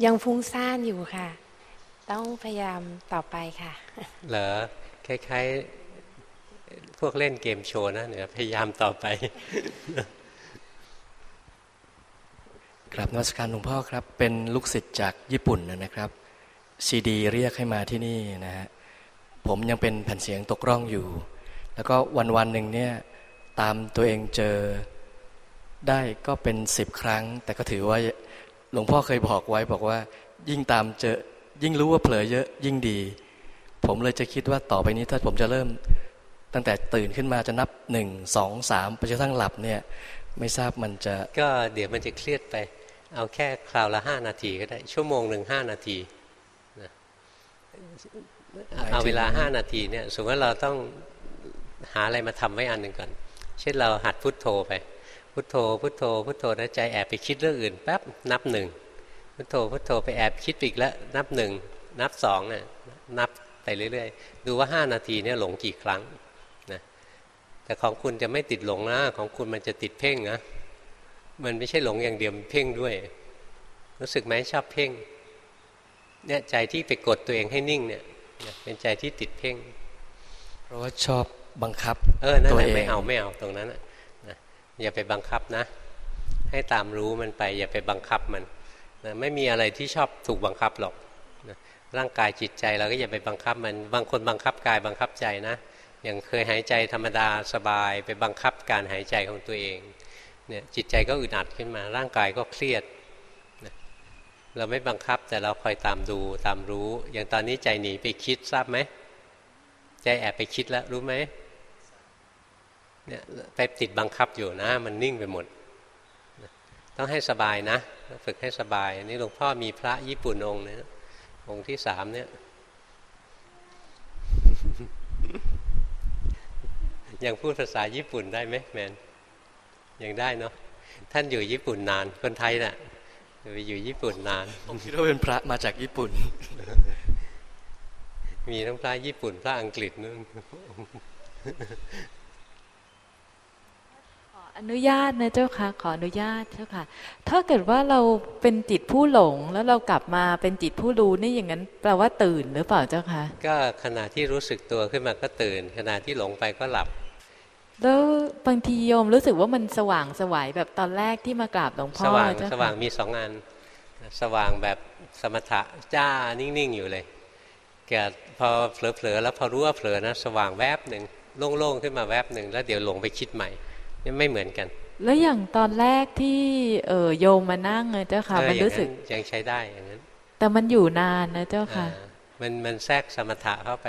ยังฟุ้งซ่านอยู่ค่ะ ต้องพยายามต่อไปค่ะ เหรอคล้ายๆ พวกเล่นเกมโชว์นะเนี่ยพยายามต่อไปกราบนวัตการหลวงพ่อครับ เป็นลูกศิษย์จากญี่ปุ่นนะครับซีดีเรียกให้มาที่นี่นะฮะผมยังเป็นแผ่นเสียงตกร่องอยู่ แล้วก็วันวันหนึ่งเนี่ยตามตัวเองเจอได้ก็เป็นสิบครั้ง แต่ก็ถือว่าหลวงพ่อเคยบอกไว้บอกว่ายิ่งตามเจอ ยิ่งรู้ว่าเผลอเยอะยิ่งดี ผมเลยจะคิดว่าต่อไปนี้ถ้าผมจะเริ่ม ตั้งแต่ตื่นขึ้นมาจะนับหนึ่งสองสามไปจนกระทั่งหลับเนี่ย ไม่ทราบมันจะ ก็เดี๋ยวมันจะเครียดไป เอาแค่คราวละห้านาทีก็ได้ ชั่วโมงหนึ่งห้านาทีเอาเวลาห้านาทีเนี่ยสมมติว่าเราต้องหาอะไรมาทำไว้อันหนึ่งก่อน เช่นเราหัดพุทโธไป พุทโธ พุทโธ พุทโธนะใจแอบไปคิดเรื่องอื่นแป๊บนับหนึ่ง พุทโธพุทโธไปแอบคิดอีกแล้วนับหนึ่งนับสองเนี่ยนับไปเรื่อยๆ ดูว่าห้านาทีเนี่ยหลงกี่ครั้งนะแต่ของคุณจะไม่ติดหลงนะของคุณมันจะติดเพ่งนะมันไม่ใช่หลงอย่างเดียวเพ่งด้วย รู้สึกไหมชอบเพ่งเนี่ยใจที่ไปกดตัวเองให้นิ่งเนี่ยเป็นใจที่ติดเพ่ง เพราะว่าชอบบังคับ เออนั่นแหละไม่เอาไม่เอาตรงนั้นนะอย่าไปบังคับนะ ให้ตามรู้มันไป อย่าไปบังคับมัน นะไม่มีอะไรที่ชอบถูกบังคับหรอกนะร่างกายจิตใจเราก็อย่าไปบังคับมันบางคนบังคับกายบังคับใจนะอย่างเคยหายใจธรรมดาสบายไปบังคับการหายใจของตัวเองเนี่ยจิตใจก็อึดอัดขึ้นมา ร่างกายก็เครียดนะเราไม่บังคับแต่เราคอยตามดูตามรู้ อย่างตอนนี้ใจหนีไปคิดทราบไหมใจแอบไปคิดแล้วรู้ไหมเนี่ยไปติดบังคับอยู่นะ มันนิ่งไปหมด ต้องให้สบายนะ ฝึกให้สบาย นี่หลวงพ่อมีพระญี่ปุ่นองค์นึงองค์ที่สามเนี่ย ยังพูดภาษาญี่ปุ่นได้ไหมแมนยังได้เนาะท่านอยู่ญี่ปุ่นนาน คนไทยนะ่ะไปอยู่ญี่ปุ่นนานผมคิดว่าเป็นพระมาจากญี่ปุ่น มีทั้งพระญี่ปุ่นพระอังกฤษนู่น อนุญาตนะเจ้าค่ะ ขออนุญาตเจ้าค่ะ ถ้าเกิดว่าเราเป็นจิตผู้หลงแล้วเรากลับมาเป็นจิตผู้รู้นี่อย่างนั้นแปลว่าตื่นหรือเปล่าเจ้าค่ะ ก็ขณะที่รู้สึกตัวขึ้นมาก็ตื่น ขณะที่หลงไปก็หลับ แล้วบางทีโยมรู้สึกว่ามันสว่างสวายแบบตอนแรกที่มากราบหลวงพ่อสว่างสว่างมีสองอัน สว่างแบบสมถะจ้านิ่งๆอยู่เลยเกิดพอเผลอๆแล้วพอรู้ว่าเผลอนะสว่างแวบหนึ่งโล่งๆขึ้นมาแวบหนึ่งแล้วเดี๋ยวหลงไปคิดใหม่ นี่ไม่เหมือนกัน แล้วอย่างตอนแรกที่เออโยมมานั่งเจ้าค่ะ มันรู้สึกยังใช้ได้อย่างนั้น แต่มันอยู่นานนะเจ้าค่ะ มันมันแทรกสมถะเข้าไป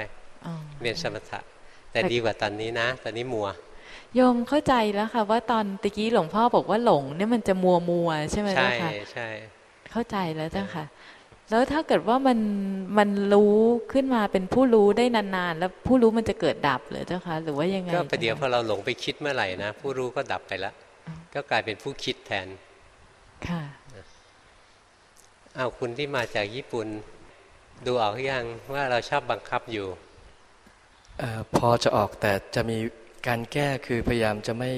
เรียนสมถะ แต่ดีกว่าตอนนี้นะ ตอนนี้มัวโยมเข้าใจแล้วค่ะ ว่าตอนตะกี้หลวงพ่อบอกว่าหลงเนี่ยมันจะมัวมัวใช่ไหมเจ้าค่ะใช่ใช่เข้าใจแล้วเจ้าค่ะ แล้วถ้าเกิดว่ามันมันรู้ขึ้นมาเป็นผู้รู้ได้นานๆ แล้วผู้รู้มันจะเกิดดับเลยเจ้าค่ะหรือว่ายังไงก็ประเดี๋ยวพอเราหลงไปคิดเมื่อไหร่นะผู้รู้ก็ดับไปแล้วก็กลายเป็นผู้คิดแทนค่ะเอาคุณที่มาจากญี่ปุ่นดูออกยังว่าเราชอบบังคับอยู่อพอจะออกแต่จะมีการแก้คือพยายามจะไม่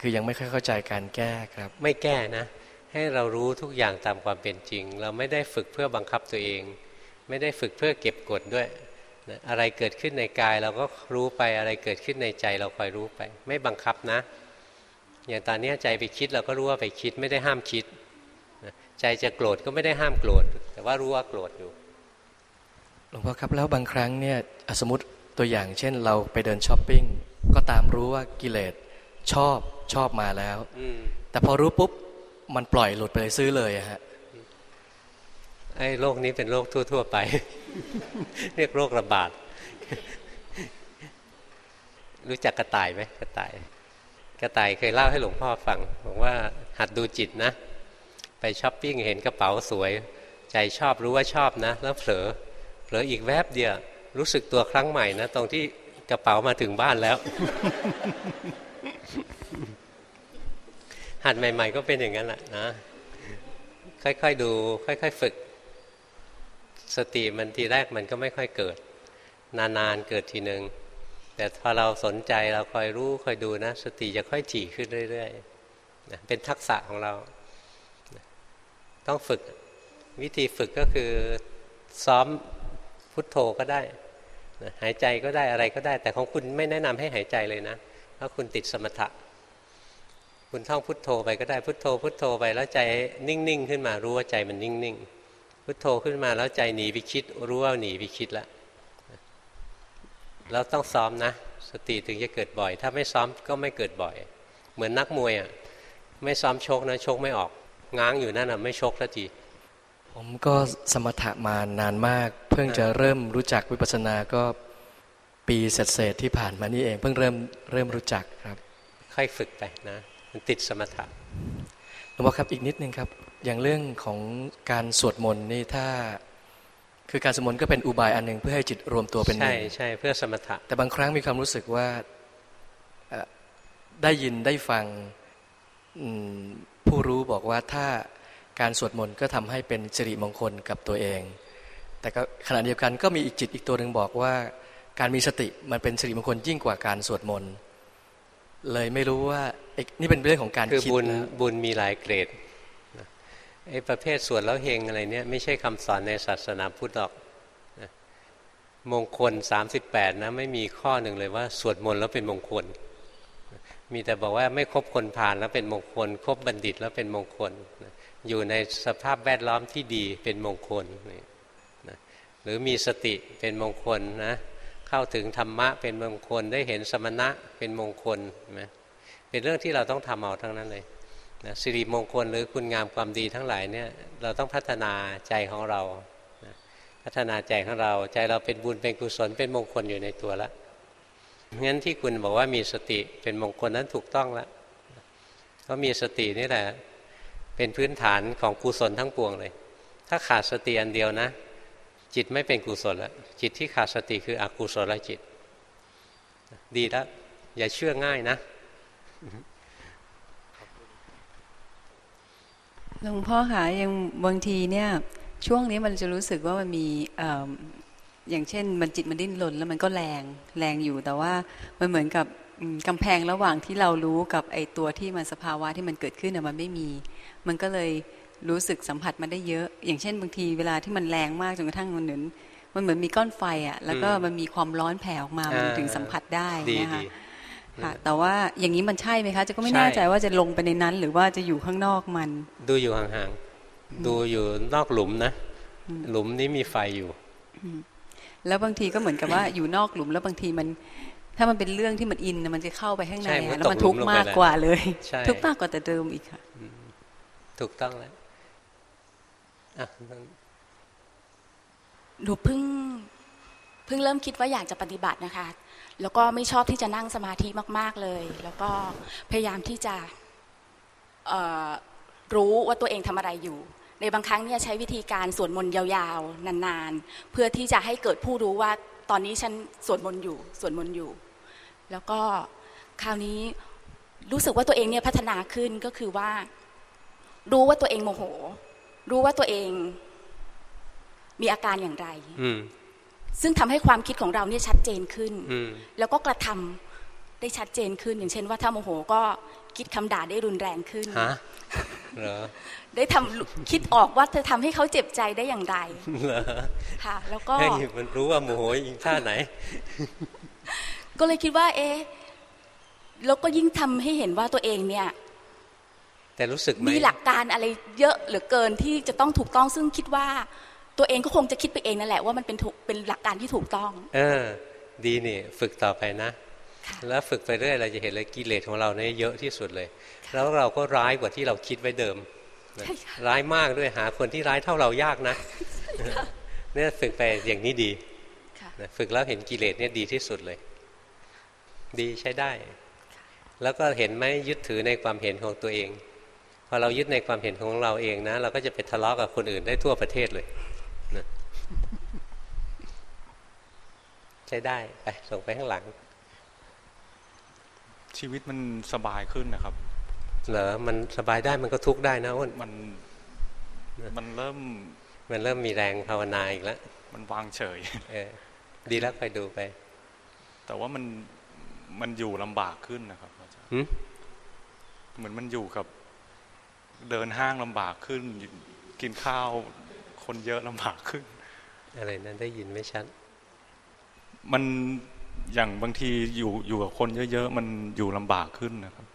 คือยังไม่ค่อยเข้าใจการแก้ครับ ไม่แก้นะ ให้เรารู้ทุกอย่างตามความเป็นจริง เราไม่ได้ฝึกเพื่อบังคับตัวเอง ไม่ได้ฝึกเพื่อเก็บกดด้วยอะไรเกิดขึ้นในกายเราก็รู้ไปอะไรเกิดขึ้นในใจเราคอยรู้ไป ไม่บังคับนะ อย่างตอนนี้ใจไปคิดเราก็รู้ว่าไปคิดไม่ได้ห้ามคิดใจจะโกรธก็ไม่ได้ห้ามโกรธ แต่ว่ารู้ว่าโกรธอยู่หลวงพ่อครับแล้วบางครั้งเนี่ยสมมติตัวอย่างเช่นเราไปเดินช้อปปิ้งก็ตามรู้ว่ากิเลสชอบชอบมาแล้วแต่พอรู้ปุ๊บ มันปล่อยหลุดไปเลยซื้อเลยฮะไอ้โรคนี้เป็นโรคทั่ว ๆ ไป เรียกโรคระบาด รู้จักกระต่ายไหมกระต่าย กระต่ายเคยเล่าให้หลวงพ่อฟังบอกว่าหัดดูจิตนะ ไปช้อปปิ้งเห็นกระเป๋าสวย ใจชอบรู้ว่าชอบนะ แล้วเผลอเผลออีกแวบเดียว รู้สึกตัวครั้งใหม่นะ ตรงที่กระเป๋ามาถึงบ้านแล้ว หัดใหม่ ๆ ก็เป็นอย่างนั้นแหละนะ ค่อยๆดู ค่อย ๆ ฝึก สติมันทีแรกมันก็ไม่ค่อยเกิด นานๆเกิดทีหนึ่งแต่พอเราสนใจเราคอยรู้คอยดูนะ สติจะค่อยจี่ขึ้นเรื่อยๆนะเป็นทักษะของเรา ต้องฝึกวิธีฝึกก็คือซ้อมพุทโธก็ได้หายใจก็ได้อะไรก็ได้ แต่ของคุณไม่แนะนำให้หายใจเลยนะเพราะคุณติดสมถะ คุณท่องพุทโธไปก็ได้พุทโธ พุทโธไปแล้วใจนิ่งๆขึ้นมารู้ว่าใจมันนิ่งๆพุทโธขึ้นมาแล้วใจหนีไปคิด รู้ว่าหนีไปคิดแล้วแล้วต้องซ้อมนะ สติถึงจะเกิดบ่อย ถ้าไม่ซ้อมก็ไม่เกิดบ่อย เหมือนนักมวยอะไม่ซ้อมชกนะชกไม่ออก ง้างอยู่นั่นอะไม่ชกสักทีผมก็สมถะมานานมาก เพิ่งจะเริ่มรู้จักวิปัสสนาก็ปีเศษที่ผ่านมานี่เอง เพิ่งเริ่มเริ่มรู้จักครับ ค่อยฝึกไปนะ มันติดสมถะหลวงพ่อครับอีกนิดนึงครับ อย่างเรื่องของการสวดมนต์นี่ถ้า คือการสวดมนต์ก็เป็นอุบายอันหนึ่งเพื่อให้จิตรวมตัวเป็นหนึ่งใช่ใช่เพื่อสมถะ แต่บางครั้งมีความรู้สึกว่าได้ยินได้ฟังผู้รู้บอกว่าถ้าการสวดมนต์ก็ทำให้เป็นสิริมงคลกับตัวเอง แต่ก็ขณะเดียวกันก็มีอีกจิตอีกตัวหนึ่งบอกว่าการมีสติมันเป็นสิริมงคลยิ่งกว่าการสวดมนต์เลยไม่รู้ว่า นี่เป็นเรื่องของการคือบุญบุญมีหลายเกรดไอ้ประเภทสวดแล้วเฮงอะไรเนี่ยไม่ใช่คำสอนในศาสนาพุทธหรอกมงคล 38 นะ ไม่มีข้อหนึ่งเลยว่า สวดมนต์แล้วเป็นมงคล มีแต่บอกว่าไม่ครบคนผ่านแล้วเป็นมงคลครบบัณฑิตแล้วเป็นมงคล อยู่ในสภาพแวดล้อมที่ดีเป็นมงคลนะหรือมีสติเป็นมงคลนะ เข้าถึงธรรมะเป็นมงคลได้เห็นสมณะเป็นมงคลนะ เป็นเรื่องที่เราต้องทำเอาทั้งนั้นเลยนะสิริมงคลหรือคุณงามความดีทั้งหลายเนี่ยเราต้องพัฒนาใจของเรานะพัฒนาใจของเราใจเราเป็นบุญเป็นกุศลเป็นมงคลอยู่ในตัวแล้วงั้นที่คุณบอกว่ามีสติเป็นมงคลนั้นถูกต้องแล้วเพราะมีสตินี่แหละเป็นพื้นฐานของกุศลทั้งปวงเลย ถ้าขาดสติอันเดียวนะ จิตไม่เป็นกุศลแล้วจิตที่ขาดสติคืออกุศลจิต ดีแล้วอย่าเชื่อง่ายนะ หลวงพ่อคะยังบางทีเนี่ย ช่วงนี้มันจะรู้สึกว่ามันมีอย่างเช่น มันจิตมันดิ้นรนแล้วมันก็แรงแรงอยู่แต่ว่ามันเหมือนกับกำแพงระหว่างที่เรารู้กับไอตัวที่มันสภาวะที่มันเกิดขึ้นเนี่ยมันไม่มี มันก็เลยรู้สึกสัมผัสมันได้เยอะ อย่างเช่น บางทีเวลาที่มันแรงมากจนกระทั่งมันเหมือนมันเหมือนมีก้อนไฟอะ แล้วก็มันมีความร้อนแผ่ออกมามันถึงสัมผัสได้นะคะ ค่ะ แต่ว่าอย่างนี้มันใช่ไหมคะจะก็ไม่แน่ใจว่าจะลงไปในนั้น หรือว่าจะอยู่ข้างนอกมัน ดูอยู่ห่างๆดูอยู่นอกหลุมนะ หลุมนี้มีไฟอยู่แล้วบางทีก็เหมือนกับว่าอยู่นอกหลุมแล้วบางทีมัน ถ้ามันเป็นเรื่องที่มันอินมันจะเข้าไปข้างในแล้วมันทุกข์มากกว่าเลย ทุกข์มากกว่าแต่เดิมอีกค่ะ ถูกต้องแล้วหนูเพิ่งเพิ่งเริ่มคิดว่าอยากจะปฏิบัตินะคะ แล้วก็ไม่ชอบที่จะนั่งสมาธิมาก ๆเลย แล้วก็พยายามที่จะรู้ว่าตัวเองทำอะไรอยู่ ในบางครั้งเนี่ยใช้วิธีการสวดมนต์ยาวๆ นานๆ เพื่อที่จะให้เกิดผู้รู้ว่าตอนนี้ฉันสวดมนต์อยู่สวดมนต์อยู่ แล้วก็คราวนี้รู้สึกว่าตัวเองเนี่ยพัฒนาขึ้นก็คือว่า รู้ว่าตัวเองโมโห รู้ว่าตัวเองมีอาการอย่างไร ซึ่งทำให้ความคิดของเราเนี่ยชัดเจนขึ้น แล้วก็กระทำได้ชัดเจนขึ้น อย่างเช่นว่าถ้าโมโหก็คิดคำด่าได้รุนแรงขึ้นฮะเหรอได้ทำคิดออกว่าจะทำให้เขาเจ็บใจได้อย่างไรเหรอค่ะ แล้วก็มันรู้ว่าโมโหอีกท่าไหน ก็เลยคิดว่า เอ๊ะแล้วก็ยิ่งทำให้เห็นว่าตัวเองเนี่ย แต่รู้สึกไหมมีหลักการอะไรเยอะเหลือเกินที่จะต้องถูกต้องซึ่งคิดว่า ตัวเองก็คงจะคิดไปเองนั่นแหละว่ามันเป็นถูกเป็นหลักการที่ถูกต้อง เออ ดีนี่ฝึกต่อไปนะ แล้วฝึกไปเรื่อยเราจะเห็นเลยกิเลสของเราเนี่ยเยอะที่สุดเลย แล้วเราก็ร้ายกว่าที่เราคิดไว้เดิม ร้ายมากด้วยหาคนที่ร้ายเท่าเรายากนะเนี่ยฝึกไปอย่างนี้ดีฝึกแล้วเห็นกิเลสเนี่ยดีที่สุดเลย ดีใช้ได้ แล้วก็เห็นไหมยึดถือในความเห็นของตัวเองพอเรายึดในความเห็นของเราเองนะ เราก็จะไปทะเลาะกับคนอื่นได้ทั่วประเทศเลยนะใช้ได้ไปส่งไปข้างหลัง ชีวิตมันสบายขึ้นนะครับ เหรอมันสบายได้มันก็ทุกข์ได้นะอ้นมัน มันเริ่ม มันเริ่มมีแรงภาวนาอีกแล้วมันวางเฉยเออดีแล้วไปดูไป แต่ว่ามันมันอยู่ลำบากขึ้นนะครับอาจารย์เหมือนมันอยู่กับ เดินห้างลำบากขึ้น กินข้าวคนเยอะลำบากขึ้น อะไรนั้นได้ยินไม่ชัด มันอย่างบางทีอยู่อยู่กับคนเยอะ ๆ มันอยู่ลำบากขึ้นนะครับ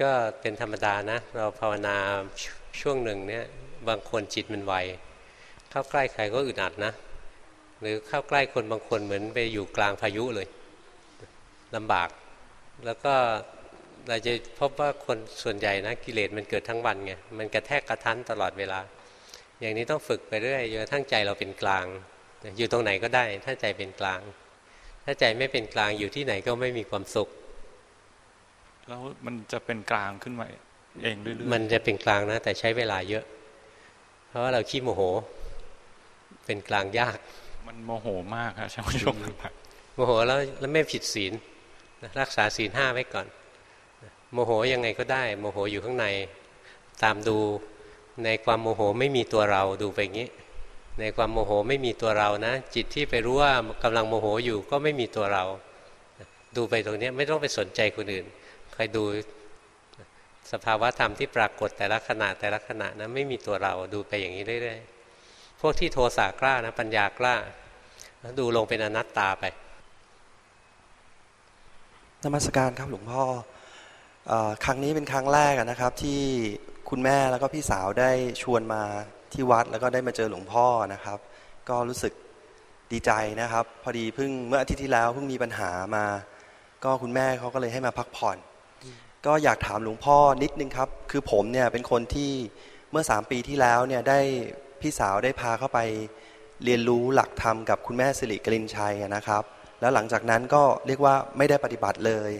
ก็เป็นธรรมดานะ เราภาวนาช่วงหนึ่งเนี่ยบางคนจิตมันไวเข้าใกล้ใครก็อึดอัดนะ หรือเข้าใกล้คนบางคนเหมือนไปอยู่กลางพายุเลยลำบาก แล้วก็เราจะพบว่าคนส่วนใหญ่นะกิเลสมันเกิดทั้งวันไงมันกระแทกกระทันตลอดเวลา อย่างนี้ต้องฝึกไปเรื่อยจนกระทั่งใจเราเป็นกลาง อยู่ตรงไหนก็ได้ ถ้าใจเป็นกลาง ถ้าใจไม่เป็นกลางอยู่ที่ไหนก็ไม่มีความสุข แล้วมันจะเป็นกลางขึ้นมาเองเรื่อยๆมันจะเป็นกลางนะ แต่ใช้เวลาเยอะ เพราะว่าเราขี้โมโห เป็นกลางยาก มันโมโหมากครับช่างชมโมโหแล้วแล้วไม่ผิดศีลรักษาศีลห้าไว้ก่อน โมโหยังไงก็ได้ โมโหอยู่ข้างใน ตามดูในความโมโหไม่มีตัวเราดูไปงี้ ในความโมโหไม่มีตัวเรานะ จิตที่ไปรู้ว่ากำลังโมโหอยู่ก็ไม่มีตัวเรา ดูไปตรงนี้ไม่ต้องไปสนใจคนอื่นคอยดูสภาวะธรรมที่ปรากฏแต่ละขณะแต่ละขณะนะไม่มีตัวเราดูไปอย่างนี้เรื่อยๆพวกที่โทสะกล้านะปัญญากล้าดูลงเป็นอนัตตาไปนมัสการครับหลวงพ่ออครั้งนี้เป็นครั้งแรกนะครับ ที่คุณแม่แล้วก็พี่สาวได้ชวนมา ที่วัดแล้วก็ได้มาเจอหลวงพ่อนะครับ ก็รู้สึกดีใจนะครับ พอดีเพิ่งเมื่ออาทิตย์ที่แล้วเพิ่งมีปัญหามา ก็คุณแม่เขาก็เลยให้มาพักผ่อน ก็อยากถามหลวงพ่อนิดนึงครับ คือผมเนี่ยเป็นคนที่เมื่อสามปีที่แล้วเนี่ยได้พี่สาวได้พาเข้าไปเรียนรู้หลักธรรมกับคุณแม่สิริกลินชัยนะครับ แล้วหลังจากนั้นก็เรียกว่าไม่ได้ปฏิบัติเลย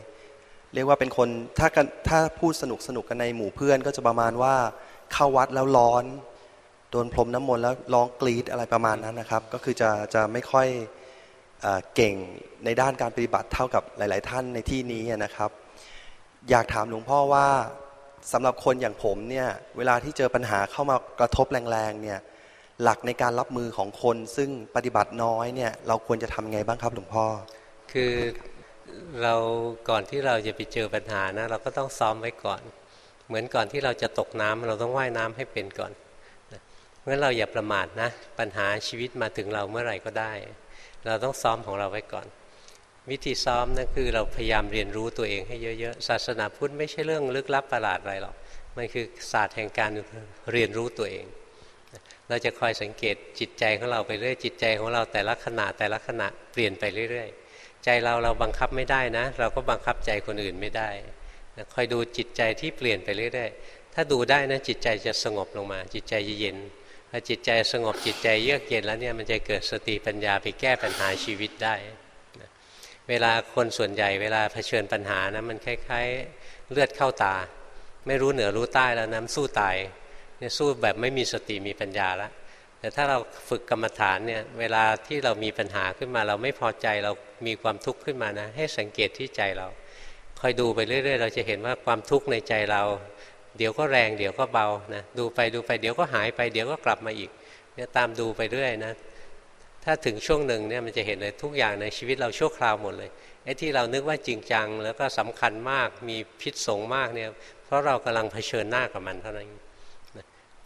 เรียกว่าเป็นคนถ้ากันถ้าพูดสนุกสนุกกันในหมู่เพื่อนก็จะประมาณว่าเข้าวัดแล้วร้อน โดนพรมน้ำมนต์แล้วร้องกรีดอะไรประมาณนั้นนะครับ ก็คือจะจะไม่ค่อยเก่งในด้านการปฏิบัติเท่ากับหลาย ๆ ท่านในที่นี้นะครับ อยากถามหลวงพ่อว่าสำหรับคนอย่างผมเนี่ยเวลาที่เจอปัญหาเข้ามากระทบแรงๆเนี่ยหลักในการรับมือของคนซึ่งปฏิบัติน้อยเนี่ยเราควรจะทำไงบ้างครับหลวงพ่อ คือเราก่อนที่เราจะไปเจอปัญหานะเราก็ต้องซ้อมไว้ก่อน เหมือนก่อนที่เราจะตกน้ำเราต้องว่ายน้ำให้เป็นก่อน เพราะฉะนั้นเราอย่าประมาทนะ ปัญหาชีวิตมาถึงเราเมื่อไหร่ก็ได้ เราต้องซ้อมของเราไว้ก่อน วิธีซ้อมนั่นคือเราพยายามเรียนรู้ตัวเองให้เยอะๆศาสนาพุทธไม่ใช่เรื่องลึกลับประหลาดอะไรหรอกมันคือศาสตร์แห่งการเรียนรู้ตัวเอง เราจะคอยสังเกตจิตใจของเราไปเรื่อยจิตใจของเราแต่ละขณะแต่ละขณะเปลี่ยนไปเรื่อยๆ ใจเราเราบังคับไม่ได้นะ เราก็บังคับใจคนอื่นไม่ได้คอยดูจิตใจที่เปลี่ยนไปเรื่อยๆ ถ้าดูได้นะจิตใจจะสงบลงมา จิตใจจะเย็น พอจิตใจสงบจิตใจเยือกเย็นแล้วเนี่ยมันจะเกิดสติปัญญาไปแก้ปัญหาชีวิตได้เวลาคนส่วนใหญ่เวลาเผชิญปัญหานะมันคล้ายๆเลือดเข้าตา ไม่รู้เหนือรู้ใต้แล้วน้ำสู้ตายเนี่ยสู้แบบไม่มีสติมีปัญญาล้วแต่ถ้าเราฝึกกรรมฐานเนี่ยเวลาที่เรามีปัญหาขึ้นมา เราไม่พอใจเรามีความทุกข์ขึ้นมานะ ให้สังเกตที่ใจเราคอยดูไปเรื่อย ๆ เราจะเห็นว่าความทุกข์ในใจเรา เดี๋ยวก็แรงเดี๋ยวก็เบานะดูไปดูไปเดี๋ยวก็หายไปเดี๋ยวก็กลับมาอีกเนี่ยตามดูไปเรื่อยนะถ้าถึงช่วงหนึ่งเนี่ยมันจะเห็นเลยทุกอย่างในชีวิตเราชั่วคราวหมดเลยไอ้ที่เรานึกว่าจริงจัง แล้วก็สำคัญมากมีพิษสงมากเนี่ยเพราะเรากำลังเผชิญหน้ากับมันเท่านั้น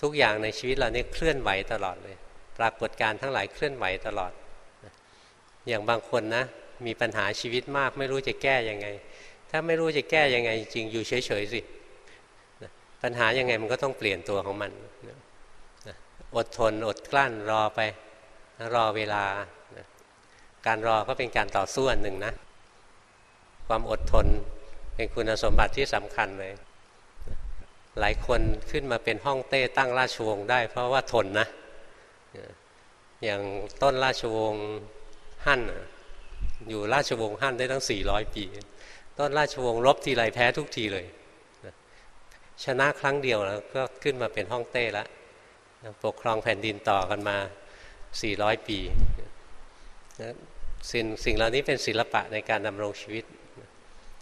ทุกอย่างในชีวิตเราเนี่ยเคลื่อนไหวตลอดเลย ปรากฏการทั้งหลายเคลื่อนไหวตลอด อย่างบางคนนะมีปัญหาชีวิตมากไม่รู้จะแก้ยังไง ถ้าไม่รู้จะแก้ยังไงจริงอยู่เฉยๆสิ ปัญหายังไงมันก็ต้องเปลี่ยนตัวของมันอดทนอดกลั้นรอไปรอเวลา การรอก็เป็นการต่อสู้อันหนึ่งนะ ความอดทนเป็นคุณสมบัติที่สำคัญเลย หลายคนขึ้นมาเป็นห้องเต้ตั้งราชวงศ์ได้ เพราะว่าทนนะ อย่างต้นราชวงศ์ฮั่นอยู่ราชวงศ์ฮั่นได้ตั้งสี่ร้อยปี ต้นราชวงศ์รบทีไรแพ้ทุกทีเลย ชนะครั้งเดียวแล้วก็ขึ้นมาเป็นห้องเต้ล้วปกครองแผ่นดินต่อกันมาสี่ร้อยปีสิ่งสิ่งเหล่านี้เป็นศิลปะในการดำรงชีวิต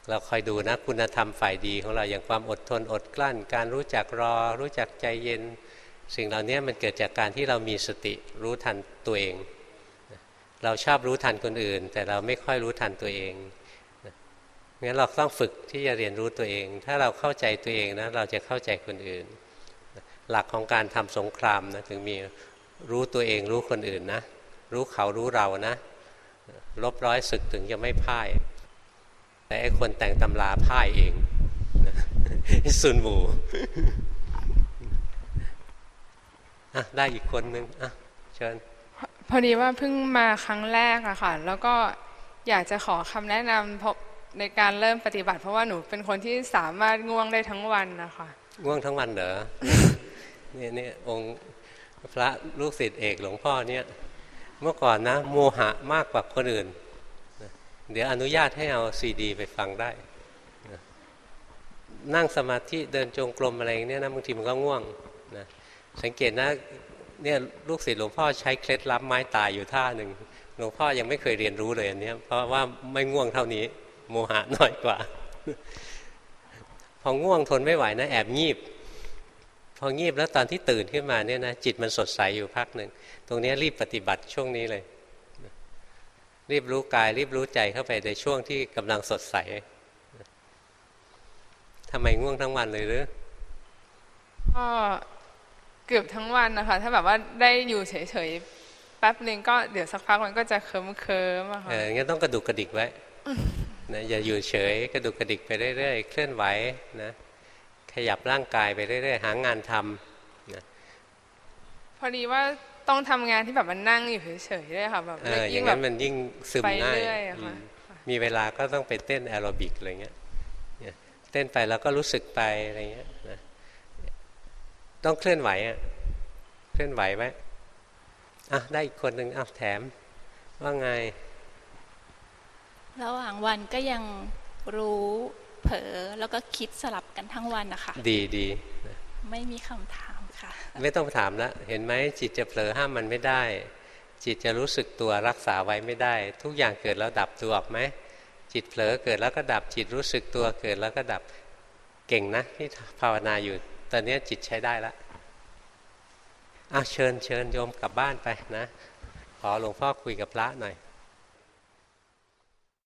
เราคอยดูนะคุณธรรมฝ่ายดีของเราอย่างความอดทนอดกลั้น การรู้จักรอ รู้จักใจเย็น สิ่งเหล่านี้มันเกิดจากการที่เรามีสติรู้ทันตัวเอง เราชอบรู้ทันคนอื่น แต่เราไม่ค่อยรู้ทันตัวเอง งั้นเราต้องฝึกที่จะเรียนรู้ตัวเอง ถ้าเราเข้าใจตัวเองนะเราจะเข้าใจคนอื่น หลักของการทำสงครามนะถึงมีรู้ตัวเองรู้คนอื่นนะ รู้เขารู้เรานะลบร้อยศึกถึงจะไม่พ่าย แต่ไอ้คนแต่งตำราพ่ายเองซุนหมูอะได้อีกคนนึงอะเชิญพอดีว่าเพิ่งมาครั้งแรกอะค่ะ แล้วก็อยากจะขอคำแนะนำเพราะ ในการเริ่มปฏิบัติ เพราะว่าหนูเป็นคนที่สามารถง่วงได้ทั้งวันนะคะง่วงทั้งวันเหรอเนี่ยเนี่ยองค์พระลูกศิษย์เอกหลวงพ่อเนี่ยเมื่อก่อนนะโมหะมากกว่าคนอื่น เดี๋ยวอนุญาตให้เอาซีดี ไปฟังได้ นั่งสมาธิเดินจงกรมอะไรเนี่ยนะบางทีมันก็ง่วงนะสังเกตนะเนี่ยลูกศิษย์หลวงพ่อใช้เคล็ดลับไม้ตายอยู่ท่าหนึ่งหลวงพ่อยังไม่เคยเรียนรู้เลยอันนี้เพราะว่าไม่ง่วงเท่านี้ โมหะน้อยกว่า พอง่วงทนไม่ไหวนะแอบงีบ พองีบแล้วตอนที่ตื่นขึ้นมาเนี่ยนะจิตมันสดใสอยู่พักหนึ่ง ตรงนี้รีบปฏิบัติช่วงนี้เลย รีบรู้กาย รีบรู้ใจเข้าไปในช่วงที่กำลังสดใสทำไมง่วงทั้งวันเลยหรือก็เกือบทั้งวันนะคะ ถ้าแบบว่าได้อยู่เฉยๆแป๊บหนึ่งก็เดี๋ยวสักพักมันก็จะเคิมเคิมอะค่ะเอองั้นต้องกระดุกกระดิกไว้ นะอย่าอยู่เฉยกระดุกกระดิกไปเรื่อยๆ เคลื่อนไหวนะขยับร่างกายไปเรื่อยๆ หางานทำนะพอดีว่าต้องทำงานที่แบบมันนั่งอยู่เฉยๆด้วยค่ะแบบยิ่งแบบมันยิ่งซึมง่ายมีเวลาก็ต้องไปเต้นแอโรบิกอะไรเงี้ยเต้นไปแล้วก็รู้สึกไปอะไรเงี้ยนะต้องเคลื่อนไหวอะเคลื่อนไหวไว้อะได้อีกคนหนึ่งอะแถมว่าไง ระหว่างวันก็ยังรู้เผลอแล้วก็คิดสลับกันทั้งวันนะคะ ดีดีไม่มีคำถามค่ะ ไม่ต้องถามแล้วเห็นไหมจิตจะเผลอห้ามมันไม่ได้ จิตจะรู้สึกตัวรักษาไว้ไม่ได้ ทุกอย่างเกิดแล้วดับตัวออกไหมจิตเผลอเกิดแล้วก็ดับจิตรู้สึกตัวเกิดแล้วก็ดับเก่งนะที่ภาวนาอยู่ ตอนนี้จิตใช้ได้แล้วอะเชิญเชิญโยมกลับบ้านไปนะ ขอหลวงพ่อคุยกับพระหน่อย